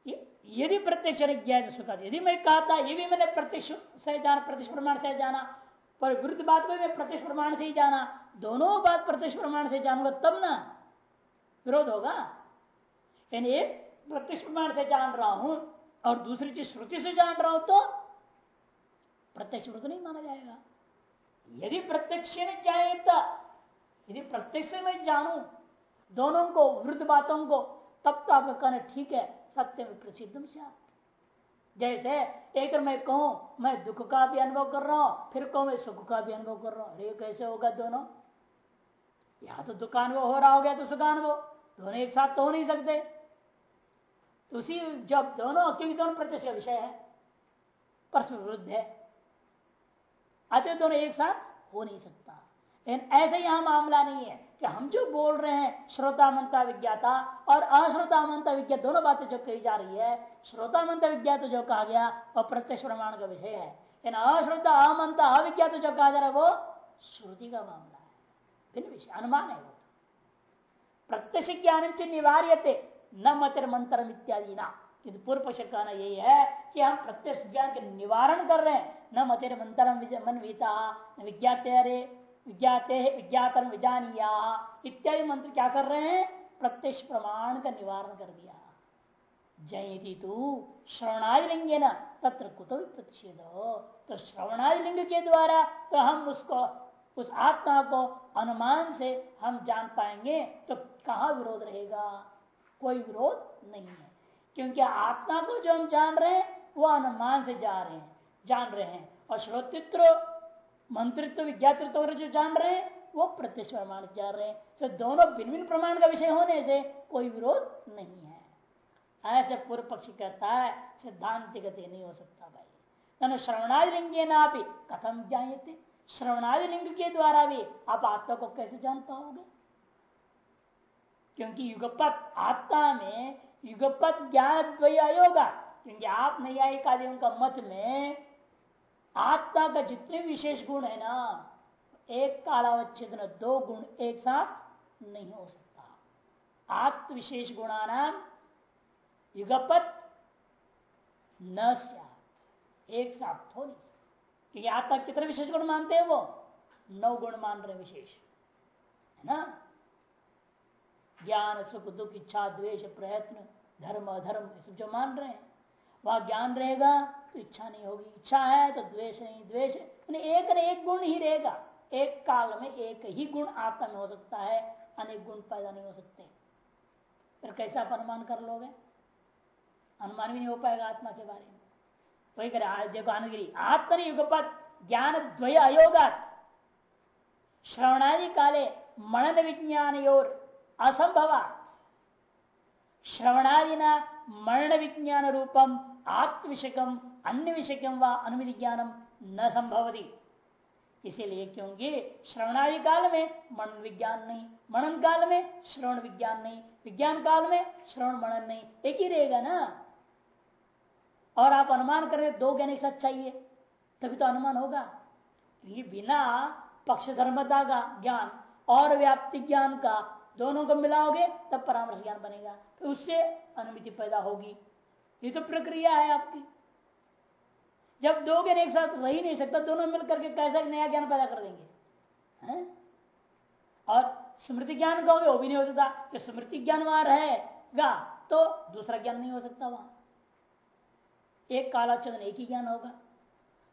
यदि प्रत्यक्ष यदि मैं कहा था, ये भी मैंने प्रत्यक्ष से जाना, प्रत्यक्ष प्रमाण से जाना, पर विरुद्ध बात को मैं प्रत्यक्ष प्रमाण से ही जाना, दोनों बात प्रत्यक्ष प्रमाण से जानूँगा, तब ना विरोध होगा। यानी एक प्रत्यक्ष प्रमाण से जान रहा हूँ और दूसरी चीज़ श्रुति से जान रहा हूँ तो प्रत्यक्ष विरुद्ध नहीं माना जाएगा। यदि प्रत्यक्ष यदि प्रत्यक्ष मैं जानू दोनों को वृद्ध बातों को, तब तो आपका कहना ठीक है। सत्य में प्रसिद्धम से जैसे एक मैं कहूँ, मैं दुख का भी अनुभव कर रहा हूँ, फिर कहूँ, मैं सुख का भी अनुभव कर रहा हूँ। अरे कैसे होगा दोनों? या तो दुख अनुभव हो रहा हो गया तो सुख अनुभव। दोनों एक साथ तो हो नहीं सकते। तो उसी जब दोनों क्योंकि दोनों प्रत्यक्ष विषय है, परस्पर विरुद्ध है। अतः दोनों एक साथ हो नहीं सकता। लेकिन ऐसे यहाँ मामला नहीं है। कि हम जो बोल रहे हैं, श्रोता मनता विज्ञाता और अश्रोता मनता विज्ञा दोनों बातें जो कही जा रही है, श्रोता मनता विज्ञात जो कहा गया, वह प्रत्यक्ष प्रमाण का विषय है। लेकिन अश्रोता, अमंता अविज्ञात जो कहा जा रहा है, वो श्रुति का मामला है। भिन्न विषय, अनुमान है वो। प्रत्यक्ष ज्ञान से निवार्य न मतिर मंत्र इत्यादि ना। पूर्व पक्ष कहना यही है कि हम प्रत्यक्ष ज्ञान के निवारण कर रहे हैं। न मतिर मंत्र मन विता विज्ञात विज्ञाते विज्ञातम विजानिया। इत्यादि मंत्र क्या कर रहे हैं? प्रत्यक्ष प्रमाण का निवारण कर दिया। जयती तू श्रवणादि लिंगे न तत्र कुतो तो श्रवणादि लिंग के द्वारा तो हम उसको, उस आत्मा को अनुमान से हम जान पाएँगे तो कहा विरोध रहेगा? कोई विरोध नहीं है। क्योंकि आत्मा को जो हम जान रहे हैं, वो अनुमान से जा रहे हैं, जान रहे हैं। और श्रोतित्व मंत्रित्व विज्ञातृत्व जो जान रहे हैं, वो प्रत्यक्ष प्रमाण जान रहे हैं। तो दोनों भिन्न भिन्न प्रमाण का विषय होने से कोई विरोध नहीं है। ऐसे पूर्व पक्षी कहता है, सिद्धांत गति नहीं हो सकता भाई। न श्रवणादि लिंग ना भी कथम ज्ञाते श्रवणादि लिंग के द्वारा भी आप आत्मा को कैसे जान पाओगे? क्योंकि युगपत आत्मा में, युगपत ज्ञान द्वय अयोगा क्योंकि आप नैयायिक आदियों का मत में आत्मा का जितने विशेष गुण है ना, एक कालावच्छेद दो गुण एक साथ नहीं हो सकता। आत्म विशेष गुणानाम युगपत न एक साथ हो नहीं सकता। क्योंकि आत्मा कितने विशेष गुण मानते हैं वो? नौ गुण मान रहे विशेष। है ना? ज्ञान, सुख, दुख, इच्छा, द्वेष, प्रयत्न, धर्म, अधर्म सब जो मान रहे हैं, वहाँ ज्ञान रहेगा तो इच्छा नहीं होगी। इच्छा है तो द्वेष नहीं, द्वेष एक न एक गुण ही रहेगा। एक काल में एक ही गुण आत्मा में हो सकता है, अनेक गुण पैदा नहीं हो सकते। फिर कैसे अनुमान कर लोगे? अनुमान भी नहीं हो पाएगा आत्मा के बारे में। वही करे देखो आनगिरी आत्मनि युगपत ज्ञान द्वय अयोगा श्रवणादि काले मनन विज्ञान और असंभव। न मरण विज्ञान रूपम आत्मविषयकम अन्य विषयकम व अनुमिति ज्ञानम न संभवती इसीलिए क्योंकि श्रवणादि काल में मनन विज्ञान नहीं मनन काल में श्रवण विज्ञान नहीं विज्ञान काल में श्रवण मनन नहीं, एक ही रहेगा ना। और आप अनुमान कर रहे दो ज्ञान एक साथ चाहिए, तभी तो अनुमान होगा। क्योंकि बिना पक्ष धर्मता का ज्ञान और व्याप्ति ज्ञान का दोनों को मिलाओगे, तब परामर्श ज्ञान बनेगा। तो उससे अनुमिति पैदा होगी। ये तो प्रक्रिया है आपकी। जब दो ज्ञान एक साथ रह ही नहीं सकता, दोनों मिलकर के कैसा नया ज्ञान पैदा कर देंगे? और स्मृति ज्ञान कहोगे, वो भी नहीं हो सकता। कि स्मृति ज्ञान वहाँ रहेगा तो दूसरा ज्ञान नहीं हो सकता वहाँ। एक कालाचंदन एक ही ज्ञान होगा।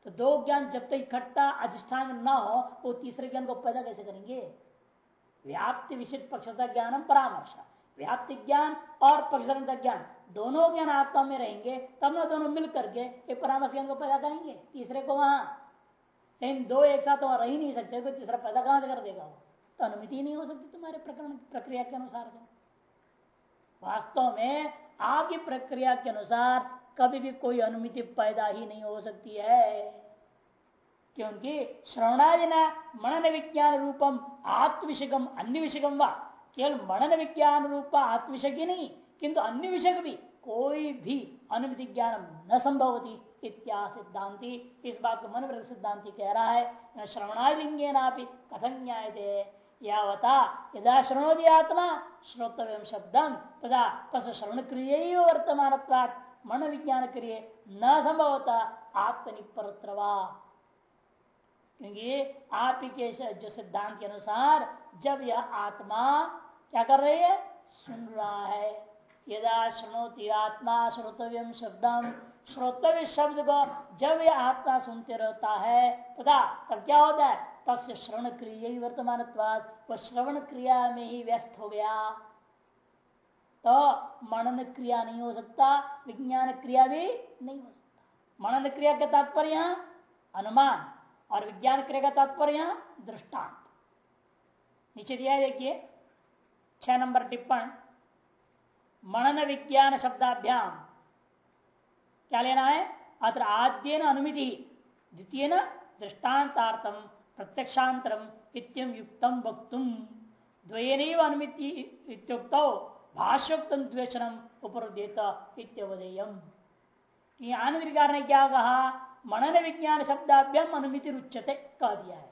तो दो ज्ञान जब तक इकट्ठा, अधिष्ठान न हो, वो तीसरे ज्ञान को पैदा कैसे करेंगे? व्याप्ति विशिष्ट पक्षता ज्ञानम परामर्श। व्याप्ति ज्ञान और पक्षता ज्ञान। दोनों ज्ञान आत्मा में रहेंगे, तब ना दोनों मिल करके एक परामर्श ज्ञान को पैदा करेंगे, तीसरे को वहाँ। लेकिन दो एक साथ वहाँ रह नहीं सकते तो तीसरा पैदा कहाँ से कर देगा वो? तो अनुमति नहीं हो सकती तुम्हारे प्रकरण, प्रक्रिया के अनुसार तो। वास्तव में आपकी प्रक्रिया के अनुसार कभी भी कोई अनुमति पैदा ही नहीं हो सकती है। क्योंकि श्रवणादि मनन विज्ञान रूपम आत्मविषयकम अन्य विषयकम व। केवल मनन विज्ञान रूप आत्मविषय ही नहीं किंतु अन्य विषय भी कोई भी अनुमति ज्ञान न संभवती इत्या सिद्धांति। इस बात को मन सिद्धांति कह रहा है। श्रवणालिंगे ना कथन न्याय दे यावता यदा श्रृणोदि आत्मा, श्रोतव्य शब्दम तदा तस श्रवण क्रिय वर्तमान मन विज्ञान क्रिय न संभवता आत्मनिपरत्रवा। क्योंकि आप के जो सिद्धांत के अनुसार जब यह आत्मा क्या कर रही है? सुन रहा है। यदा श्रृणोति आत्मा श्रोतव्यम शब्दम श्रोतव्य शब्द को जब यह आत्मा सुनते रहता है तथा तब क्या होता है? तस्य श्रवण क्रिया ही वर्तमान वह श्रवण क्रिया में ही व्यस्त हो गया। तो मनन क्रिया नहीं हो सकता विज्ञान क्रिया भी नहीं हो सकता। मनन क्रिया का तात्पर्य अनुमान और विज्ञान क्रिया का तात्पर्य दृष्टांत। नीचे दिया है, देखिए, छह नंबर टिप्पण। मनन विज्ञान शब्दाभ्याम क्या लेना है? अत्र आद्य अनुमिति। द्वितीय न दृष्टान्तार्थम प्रत्यक्षांतरम इत्यम युक्तम वक्तुम द्वयन अनुमिति भाष्योक्त द्वेषणम उपरुदेत इत्यवधेयम ने क्या कहा मनन विज्ञान शब्दाभ्यम अनुमिति रुच्यते। कह दिया है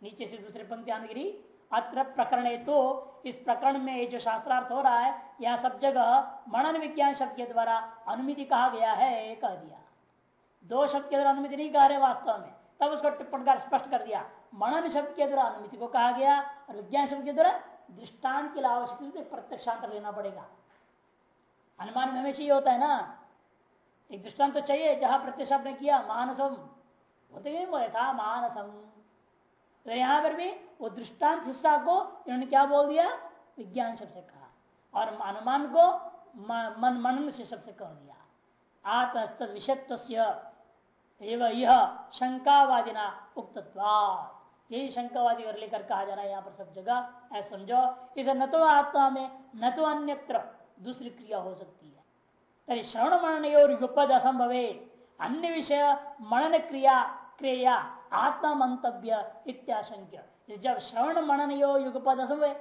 नीचे से दूसरे पंक्ति आनगिरी अत्र प्रकरण तो इस प्रकरण में जो शास्त्रार्थ हो रहा है, यह सब जगह मनन विज्ञान शब्द के द्वारा अनुमिति कहा गया है कह दिया। दो शब्द के द्वारा अनुमिति नहीं कह रहे वास्तव में। तब उसको टिप्पण कर स्पष्ट कर दिया। मनन शब्द के द्वारा अनुमिति को कहा गया और विज्ञान शब्द के द्वारा दृष्टांत की आवश्यकता प्रत्यक्षांतर लेना पड़ेगा। अनुमान में हमेशा ये होता है ना, एक दृष्टांत तो चाहिए, जहाँ प्रत्यक्ष आपने किया, मानसम। होते मानसम। तो यहाँ पर भी वो दृष्टांत हिस्सा को इन्होंने क्या बोल दिया? विज्ञान शब्द कहा। और अनुमान को मन, मनन से शब्द कह दिया। आत्मस्त विषत्व यह शंकावादिना उक्तत्वाद यही शंकावादी और लेकर कहा जा रहा है यहाँ पर सब जगह। ऐसा समझो, इसे न तो आत्मा में, न तो अन्यत्र दूसरी क्रिया हो सकती है। तरी श्रवण मनन और युपद असंभवे। अन्य विषय मनन क्रिया क्रिया आत्मा मंतव्य इत्याशंक्य। जब श्रवण मनन यो युगपद असंभव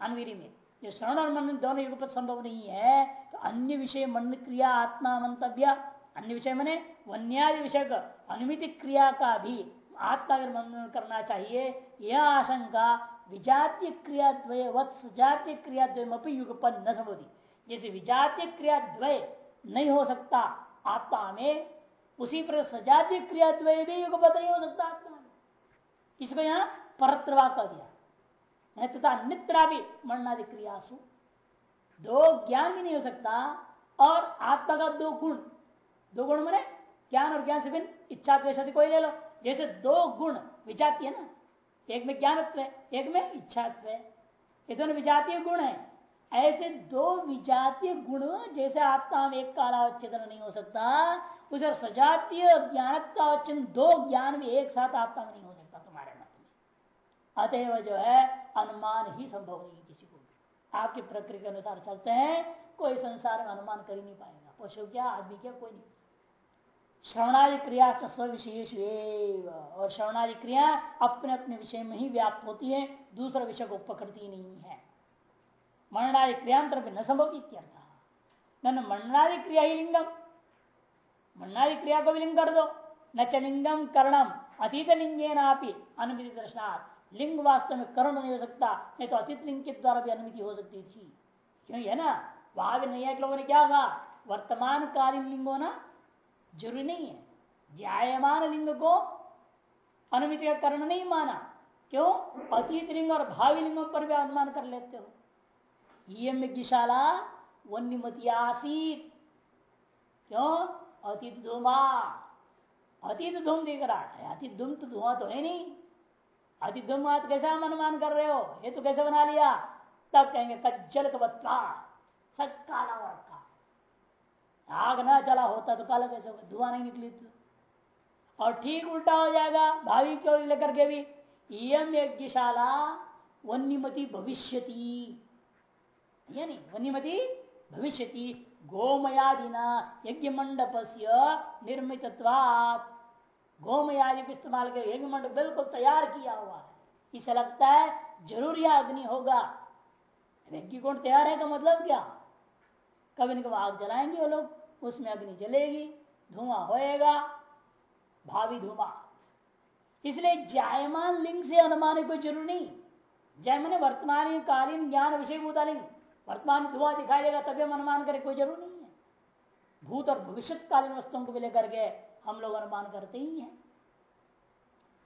अनवीरी में। जो श्रवण और मनन दोनों युगपद संभव नहीं है तो अन्य विषय मन क्रिया आत्मा मंतव्य। अन्य विषय मने वन्यादि विषय अनुमित क्रिया का भी आत्मा का मनन करना चाहिए। यह आशंका विजातीय क्रिया द्वय वत्स जातीय क्रिया द्वय युगपन न संबोधि जैसे विजातीय क्रिया द्वय नहीं हो सकता आत्मा में, उसी पर सजातीय क्रिया द्वय भी युगपद नहीं हो सकता आत्मा में। इसको यहाँ परत्रवा कर दिया। तथा नित्रा भी मरणादि क्रियासु दो ज्ञान भी नहीं हो सकता, और आत्मा का दो गुण। दो गुण मरे, ज्ञान और ज्ञान से भिन्न, इच्छा द्वेषादि कोई ले लो। जैसे दो गुण विजातीय है ना, एक में ज्ञानत्व है, एक में इच्छात्व है। ये दोनों विजातीय गुण है। ऐसे दो विजातीय गुण, जैसे आत्मा में एक कालावच्छेदन नहीं हो सकता, उसे सजातीय ज्ञान दो ज्ञान भी एक साथ आत्मा में नहीं हो सकता तुम्हारे मत में अतएव जो है, अनुमान ही संभव नहीं किसी को भी। आपकी प्रक्रिया के अनुसार चलते हैं, कोई संसार में अनुमान कर ही नहीं पाएगा। पशु क्या, आदमी क्या, कोई नहीं श्रवणादि क्रिया स्विशेष और श्रवणादि क्रिया अपने अपने विषय में ही व्याप्त होती है, दूसरा विषय को पकड़ती नहीं है। मननादि क्रियांतर न संभव मननादि क्रिया ही लिंगम। मननादि क्रिया को भी लिंग कर दो। न च लिंगम करणम। अतीत लिंगे नापी अनुमित दर्शनाथ लिंग वास्तव में कर्ण नहीं हो सकता, नहीं तो अतीत लिंग के द्वारा भी अनुमति हो सकती थी। क्यों? है ना वहाँ भी नहीं लोगों ने क्या कहा? वर्तमान कालीन लिंग होना ज़रूरी नहीं है। जायमान लिंग को अनुमिति का कर्ण नहीं माना। क्यों? अतीत लिंग और भावी लिंगों पर भी अनुमान कर लेते हो। यम यज्ञशाला वन्यमती आसीत। क्यों? अतीत धूमा। अतीत धूम दिख रहा है। अतीत धूम तो धुआँ तो है नहीं। अति धूम तो कैसे हम अनुमान कर रहे हो? ये तो कैसे बना लिया? तब कहेंगे, कज्जल कबत्ता आग ना चला होता तो काला कैसे होगा, धुआँ नहीं निकली तो। और ठीक उल्टा हो जाएगा, भावी क्यों लेकर के भी। यम यज्ञशाला वन्यमती भविष्यति। यानी वन्यमती भविष्यति। गोमयादिना यज्ञ मंडप से निर्मित गोमयादि को इस्तेमाल कर यज्ञ बिल्कुल तैयार किया हुआ है। इसे लगता है ज़रूर अग्नि होगा। यज्ञ तैयार है का मतलब क्या? कभी न कभी आग जलाएँगे वो लोग? उसमें अग्नि जलेगी, धुआँ होएगा, भावी धुआँ। इसलिए जायमान लिंग से अनुमान कोई ज़रूरी नहीं। जय मैंने वर्तमान कालीन ज्ञान विषय भूता लिंग वर्तमान धुआँ दिखाई देगा तभी हम अनुमान करें कोई ज़रूर नहीं है। भूत और भविष्य कालीन वस्तुओं को भी लेकर के हम लोग अनुमान करते ही हैं।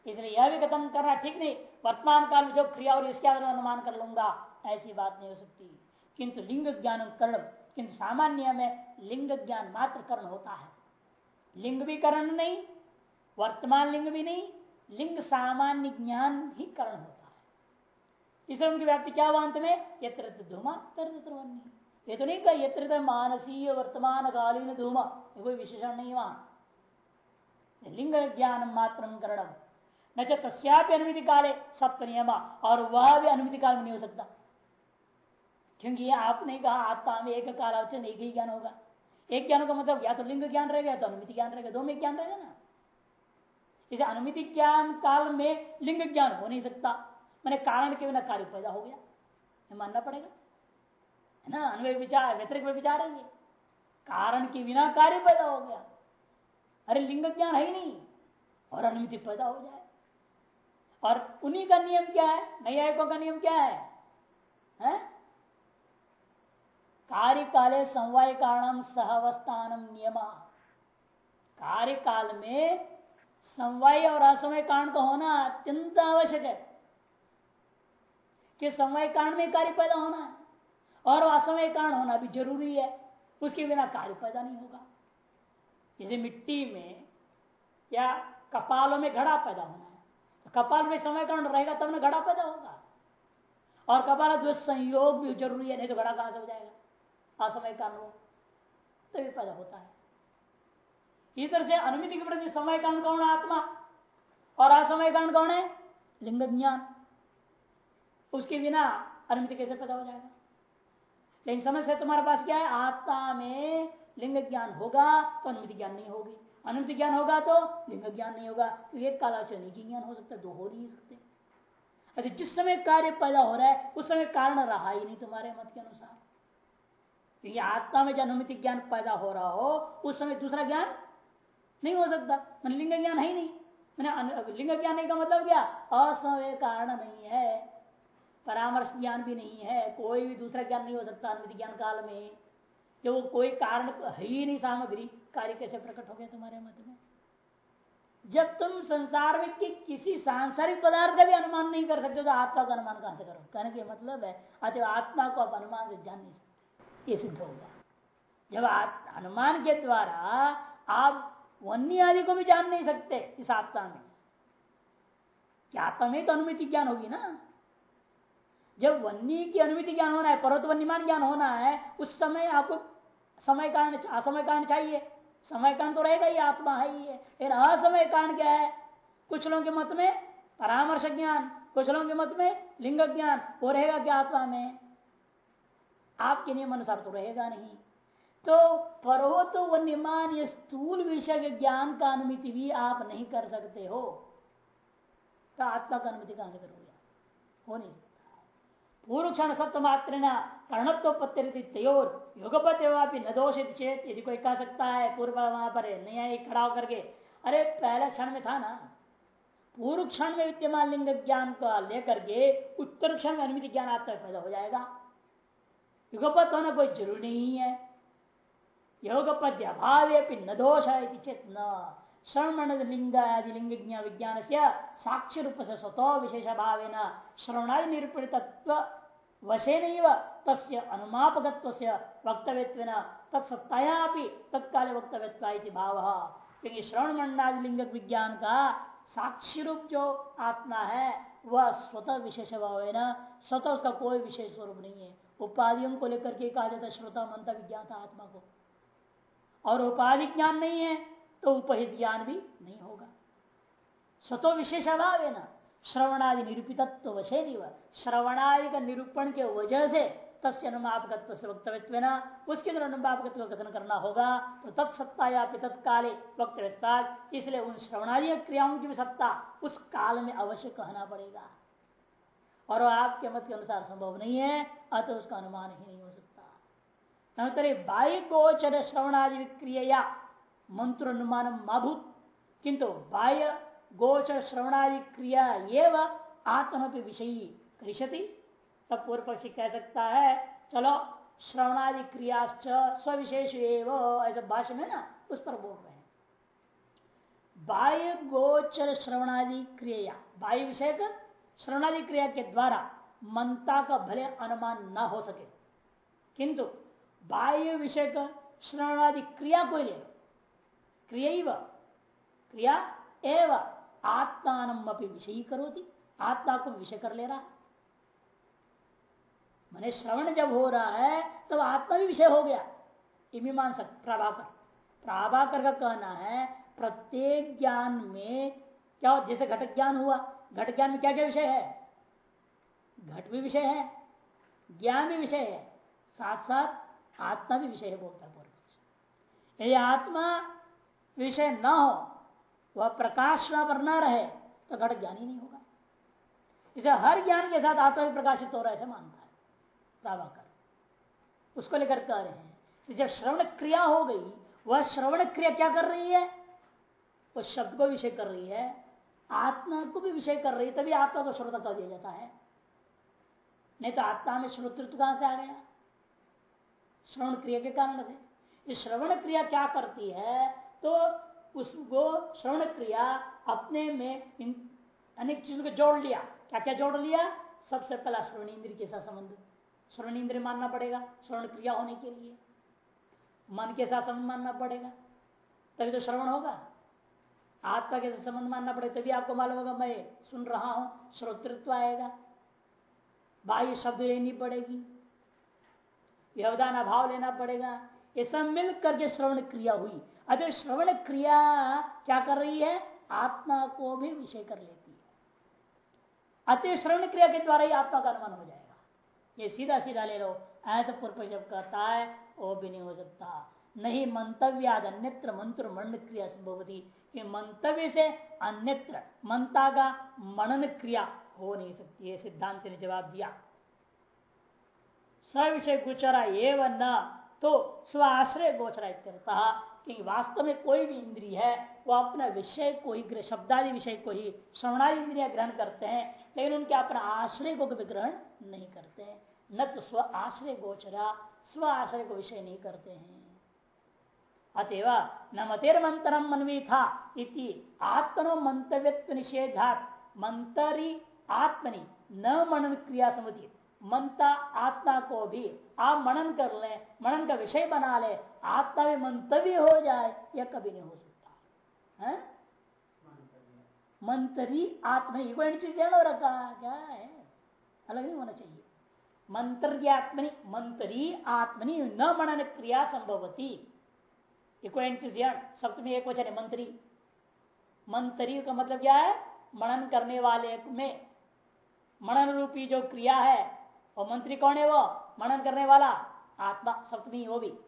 इसलिए यह भी कथन करना ठीक नहीं। वर्तमान काल में जो क्रिया और इसके आधार अनुमान कर लूँगा। ऐसी बात नहीं हो सकती। किंतु लिंग ज्ञान कर्ण किंतु सामान्य में लिंग ज्ञान मात्र कर्ण होता है। लिंग भी कर्ण नहीं, वर्तमान लिंग भी नहीं, लिंग सामान्य ज्ञान ही कर्ण होता है। इसलिए उनकी व्याप्ति क्या हुआ अंत में? यत्र धूमा तर ये तो नहीं कहा, यत्र मानसीय वर्तमान कालीन धूमा। कोई विशेषण नहीं वहाँ। लिंग ज्ञान मात्र करणम न तस्यापि अनुमति काले सप्त नियम और वह भी अनुमति काल में नहीं हो सकता। क्योंकि आपने कहा, आत्मा में एक कालावचन एक ही ज्ञान होगा। एक ज्ञान का मतलब या तो लिंग ज्ञान रहेगा तो अनुमिति ज्ञान रहेगा दो में ज्ञान रहेगा ना। इसे अनुमिति ज्ञान काल में लिंग ज्ञान हो नहीं सकता। मैंने कारण के बिना कार्य पैदा हो गया। ये मानना पड़ेगा। है ना? अन्वय विचार व्यतिरिक विचार है ये। कारण के बिना कार्य पैदा हो गया। अरे लिंग ज्ञान है ही नहीं और अनुमिति पैदा हो जाए। और उन्हीं का नियम क्या है? न्यायिकों का नियम क्या है, है? कार्य काले समवाय कारणम सहवस्थान नियम। कार्य काल में समवाय और असमय कारण का होना अत्यंत आवश्यक है कि समवाय कारण में कार्य पैदा होना है और असमय कारण होना भी ज़रूरी है उसके बिना कार्य पैदा नहीं होगा। जैसे मिट्टी में या कपालों में घड़ा पैदा होना है। तो कपाल में समय कारण रहेगा? तब ना घड़ा पैदा होगा। और कपाल जो संयोग भी ज़रूरी है, नहीं तो घड़ा कहाँ से हो जाएगा? असमय कारण हो, तभी पैदा होता है। इधर से अनुमिति के प्रति समय कारण कौन आत्मा। और असमय कारण कौन है? लिंग ज्ञान। उसके बिना अनुमिति कैसे पैदा हो जाएगा? लेकिन समस्या तुम्हारे पास क्या है? आत्मा में लिंग ज्ञान होगा तो अनुमिति ज्ञान नहीं होगी। अनुमिति ज्ञान होगा तो लिंग ज्ञान नहीं होगा। तो एक कालाचरण की ज्ञान हो सकता है, दो हो नहीं सकते। अरे जिस समय कार्य पैदा हो रहा है, उस समय कारण रहा ही नहीं तुम्हारे मत के अनुसार। क्योंकि आत्मा में जब अनुमिति ज्ञान पैदा हो रहा हो, उस समय दूसरा ज्ञान नहीं हो सकता। मैंने लिंग ज्ञान है ही नहीं। मैंने लिंग ज्ञान का मतलब क्या? असमय कारण नहीं है। परामर्श ज्ञान भी नहीं है। कोई भी दूसरा ज्ञान नहीं हो सकता अनुमिति ज्ञान काल में। जो कोई कारण है ही नहीं सामग्री। कार्य कैसे प्रकट हो गया तुम्हारे मत में? जब तुम संसार में कि, किसी सांसारिक पदार्थ का भी अनुमान नहीं कर सकते तो आत्मा का अनुमान कहाँ से करो कहने के मतलब है अतः आत्मा को आप अनुमान से जान नहीं सकते। ये सिद्ध हो गया। जब अनुमान के द्वारा आप वन्य आदि को भी जान नहीं सकते इस आत्मा में। क्या आत्मा में तो अनुमिति ज्ञान होगी ना? जब वन्नी की अनुमिति ज्ञान होना है, पर्वत वन्यमान ज्ञान होना है, उस समय आपको समय कारण असमय कारण चाहिए। समय कारण तो रहेगा ही, आत्मा है ही है। लेकिन असमय कारण क्या है? कुछ लोगों के मत में परामर्श ज्ञान, कुछ लोगों के मत में लिंग ज्ञान, वो रहेगा क्या आत्मा में? आपके नियम अनुसार तो रहेगा नहीं। तो पर्वत व निमान ये स्थूल विषय के ज्ञान का अनुमति भी आप नहीं कर सकते हो। तो आत्मा का अनुमति कहाँ से करोगे? हो नहीं पूर्व क्षण सत्य मात्र न कर्णत्वपत्ति तयोर युगपति न दोष चेत यदि कोई कह सकता है, पूर्व वहाँ पर नया खड़ा होकर के, अरे पहले क्षण में था ना। पूर्व क्षण में विद्यमान लिंग ज्ञान को लेकर के उत्तर क्षण में अनुमित ज्ञान आपका पैदा हो जाएगा। युगपत होना कोई ज़रूरी नहीं है। योगपद्य अभाव न दोष है चेत न। श्रवण लिंग आदि लिंग विज्ञान से साक्ष्य रूप से स्वतः विशेष भाव श्रवणादि निरूपण तत्व वशे तस्य अनुमापक वक्तव्य तत्सत्ताया तत्काल वक्तव्य भाव। क्योंकि श्रवण मंडादि लिंग विज्ञान का साक्षी रूप जो आत्मा है, वह स्वतः विशेष भाव है ना स्वतः उसका कोई विशेष स्वरूप नहीं है। उपाधियों को लेकर के कहा जाता है, श्रोता, मंत्र, विज्ञाता, आत्मा को। और उपाधि ज्ञान नहीं है तो उपहित ज्ञान भी नहीं होगा। स्वतो विशेष अभाव है ना। श्रवणादि निरूपितत्व वशे श्रवणादि का निरूपण के वजह से तस्य अनुमापकत्व से वक्तव्य न। उसके अंदर अनुमापकत्व का कथन करना होगा। तो तत्सत्ता या तत्काले वक्तव्यता इसलिए उन श्रवणादि क्रियाओं की भी सत्ता उस काल में अवश्य कहना पड़ेगा। और आपके मत के अनुसार संभव नहीं है, अतः उसका अनुमान ही नहीं हो सकता। बाह्य गोचर श्रवणादि विक्रिया मंत्र अनुमान माभूत। किंतु बाह्य गोचर श्रवणादि क्रिया एवं आत्म विषयी करिष्यति। तब पूर्व पक्षी कह सकता है, चलो, श्रवणादि क्रिया स्विशेष ऐसा भाषण है ना, उस पर बोल रहे हैं। बाह्य गोचर श्रवणादि क्रिया, बाह्य विषय श्रवणादि क्रिया के द्वारा मनता का भले अनुमान न हो सके। किंतु बाह्य विषय श्रवणादि क्रिया को ले क्रिया क्रिया एवं। आत्मान विषय करोती आत्मा को विषय कर ले रहा है। मैंने श्रवण जब हो रहा है, तब तो आत्मा भी विषय हो गया। सकते प्रभाकर। प्रभाकर का कहना है, प्रत्येक ज्ञान में क्या जैसे घटक ज्ञान हुआ, घट ज्ञान में क्या क्या विषय है? घट भी विषय है, ज्ञान भी विषय है। साथ साथ आत्मा भी विषय है बोलता है यदि आत्मा विषय न हो, वह प्रकाश पर न रहे तो घट ज्ञान नहीं होगा। इसे हर ज्ञान के साथ आत्मा भी प्रकाशित हो रहा है, ऐसे मानता है प्राभाकर। उसको लेकर कह रहे हैं जब श्रवण क्रिया हो गई, वह श्रवण क्रिया क्या कर रही है? वो शब्द को विषय कर रही है, आत्मा को भी विषय कर रही है, तभी आत्मा को श्रोता कर दिया जाता है। नहीं तो आत्मा में श्रोतृत्व कहाँ से आ गया? श्रवण क्रिया के कारण से। श्रवण क्रिया क्या करती है? तो उसको श्रवण क्रिया अपने में इन अनेक चीज़ों को जोड़ लिया। क्या क्या जोड़ लिया? सबसे पहला श्रवण इंद्र के साथ संबंध। श्रवण इंद्र मानना पड़ेगा श्रवण क्रिया होने के लिए। मन के साथ संबंध मानना पड़ेगा। तभी तो श्रवण होगा। आत्मा के साथ संबंध मानना पड़ेगा, तभी आपको मालूम होगा, मैं सुन रहा हूँ, श्रोतृत्व आएगा। बाह्य शब्द लेनी पड़ेगी। व्यवधान, अभाव लेना पड़ेगा। ये सब मिल करके श्रवण क्रिया हुई अभी श्रवण क्रिया क्या कर रही है? आत्मा को भी विषय कर लेती है। अति श्रवण क्रिया के द्वारा ही आत्मा का अनुमान हो जाएगा। ये सीधा सीधा ले लो। ऐसा पूर्व जब कहता है वो भी नहीं हो सकता। नहीं मंतव्याद अन्यत्र मंत्र मन क्रिया संभवती। कि मंतव्य से अन्यत्र मंता का मनन क्रिया हो नहीं सकती। है सिद्धांत ने जवाब दिया। सविषय गोचरा एवं न तो स्व आश्रय गोचरा क्योंकि वास्तव में कोई भी इंद्रिय है, वो अपना विषय को ही शब्दादि विषय को ही श्रवणादि इंद्रिया ग्रहण करते हैं, लेकिन उनके अपना आश्रय को कभी ग्रहण नहीं करते हैं। न तो स्व आश्रय गोचरा, स्व आश्रय को विषय नहीं करते हैं। अतएव न मतेर मंत्रम मनवी था इति आत्मनो मंतव्य निषेधात। मंतरी आत्मनि न मनन क्रिया समुचित मनता आत्मा को भी आप मनन कर ले, मनन का विषय बना ले, आत्मा में मंतव्य हो जाए, यह कभी नहीं हो सकता। है? मंत्री आत्मा इको चीज़ रखा क्या है। अलग नहीं होना चाहिए। मंत्र आत्मनि, मंत्री आत्मनि न मनन क्रिया संभवती। इको सप्तमी एक वचन है, मंत्री। मंत्री का मतलब क्या है? मनन करने वाले में, मनन रूपी जो क्रिया है और मंत्री कौन है वो? मनन करने वाला। आत्मा सप्तमी वो भी।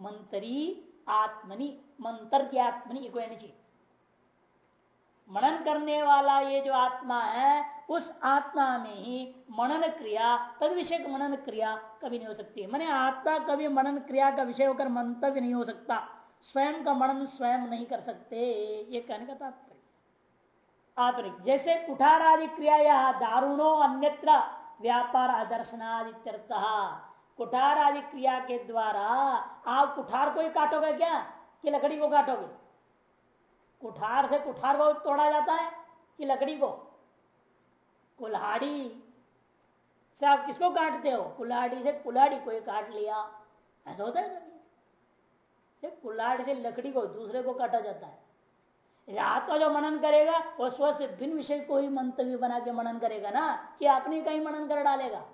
मंत्री, आत्मनि, मंत्र आत्मनि इको मनन करने वाला ये जो आत्मा है, उस आत्मा में ही मनन क्रिया, तद विषय मनन क्रिया कभी नहीं हो सकती। मैंने आत्मा कभी मनन क्रिया का विषय होकर मंतव्य नहीं हो सकता। स्वयं का मनन स्वयं नहीं कर सकते, ये कहने का तात्पर्य। आत्मिक जैसे कुठार आदि क्रिया या दारुणो अन्यत्र व्यापार आदर्शनादित्यर्थ। कुठार आदि क्रिया के द्वारा आप कुठार को ही काटोगे क्या? कि लकड़ी को काटोगे? कुठार से कुठार को तोड़ा जाता है कि लकड़ी को? कुल्हाड़ी से आप किसको काटते हो? कुल्हाड़ी से कुल्हाड़ी को ही काट लिया। ऐसा होता है कुल्हाड़ी से लकड़ी को, दूसरे को काटा जाता है। आत्मा जो मनन करेगा, वो स्व से भिन्न विषय को ही मंतव्य बना के मनन करेगा ना? कि अपने कहीं मनन कर डालेगा।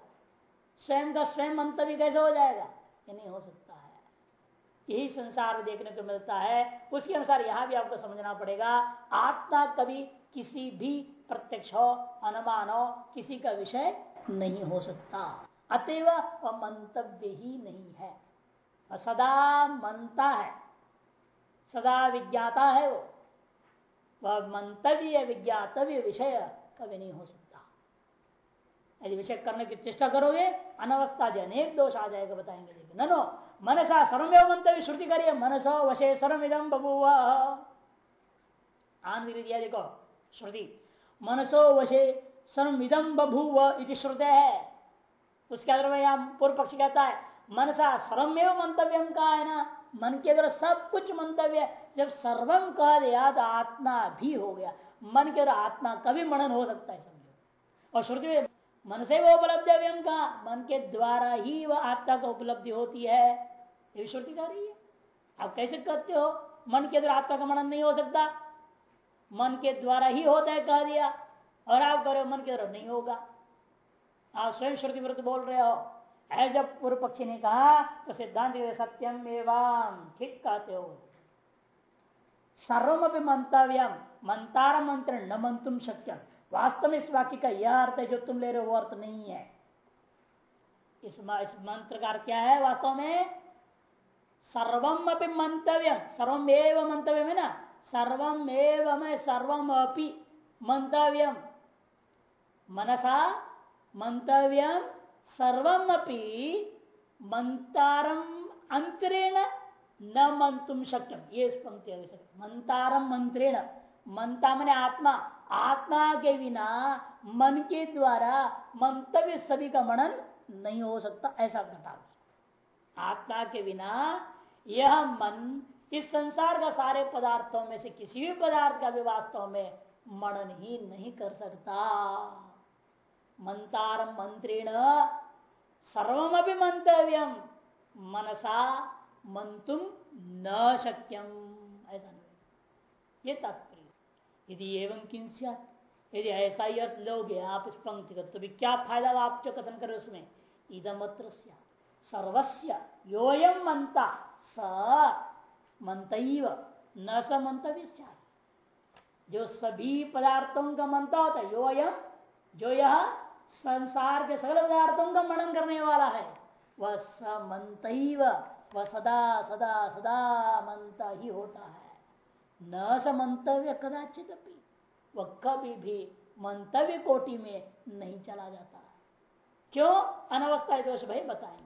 स्वयं का स्वयं मंतव्य कैसे हो जाएगा? ये नहीं हो सकता है। यही संसार देखने को मिलता है। उसके अनुसार यहाँ भी आपको समझना पड़ेगा, आत्मा कभी किसी भी प्रत्यक्ष हो, अनुमान हो, किसी का विषय नहीं हो सकता। अतएव वह मंतव्य ही नहीं है। सदा मनता है। सदा विज्ञाता है वो। वह मंतव्य विज्ञातव्य विषय कभी नहीं हो सकता। यदि विषय करने की चेष्टा करोगे, अनवस्था जो अनेक दोष आ जाएगा, बताएँगे लेकिन। नो मनसा सर्वमेव मंतव्य श्रुति करिए, मनसो वशे सर्विदम बबुआ आनंद दिया देखो, श्रुति। मनसो वशे सर्विदम बभुव इति श्रुते है। उसके अंदर में पूर्व पक्ष कहता है, मनसा सर्वमेव मंतव्य का है ना? मन के अंदर सब कुछ मंतव्य है। जब सर्वम कह दिया तो आत्मा भी हो गया, मन के अंदर आत्मा का भी मनन हो सकता है समझो। और श्रुति में मन से वो उपलब्ध का मन के द्वारा ही वह आत्मा का उपलब्धि होती है। ये श्रुति कह रही है। आप कैसे कहते हो? मन के द्वारा आत्मा का मनन नहीं हो सकता। मन के द्वारा ही होता है कह दिया। और आप कह रहे हो, मन के द्वारा नहीं होगा। आप स्वयं श्रुति व्रत बोल रहे हो है जब पूर्व पक्षी ने कहा तो सिद्धांत सत्यम एवं ठीक कहते हो। सर्वम मंतव्यम मंतार मंत्र न मंतुम शक्यम वास्तव में इस वाक्य का यह अर्थ है जो तुम ले रहे हो वो अर्थ नहीं है। इस, इस मंत्र का अर्थ क्या है वास्तव में? सर्वम अपनी मंतव्य सर्वम एवं मंतव्य है ना? सर्वम एवं सर्वम अपी मंतव्यम मनसा मंतव्यम सर्वम अपी मंतारम अंतरेण न मंतुम शक्यम। ये पंक्ति मंतारम मंत्रेण। मंता मने आत्मा। आत्मा के बिना मन के द्वारा मंतव्य सभी का मनन नहीं हो सकता, ऐसा घटा आत्मा के बिना यह मन इस संसार का सारे पदार्थों में से किसी भी पदार्थ का भी वास्तव में मनन ही नहीं कर सकता। मंतार मंत्रेण सर्वमपि मंतव्यम मनसा मंतुम न शक्यम ऐसा नहीं। ये तात्पर्य। यदि एवं किन यदि ऐसा ही अर्थ लोगे, आप इस पंक्ति का तो भी क्या फ़ायदा आप जो कथन करें उसमें? इदमत्र सर्वस्य योयम मंता, स मंत न स मंतव्य जो सभी पदार्थों का मंता होता है योयम जो यह संसार के सगल पदार्थों का मनन करने वाला है। वह समत वह सदा सदा सदा मंत ही होता है। न समंतव्य कदाचित अपनी वह कभी भी मंतव्य कोटि में नहीं चला जाता। क्यों? अनवस्था दोष भाई बताएँगे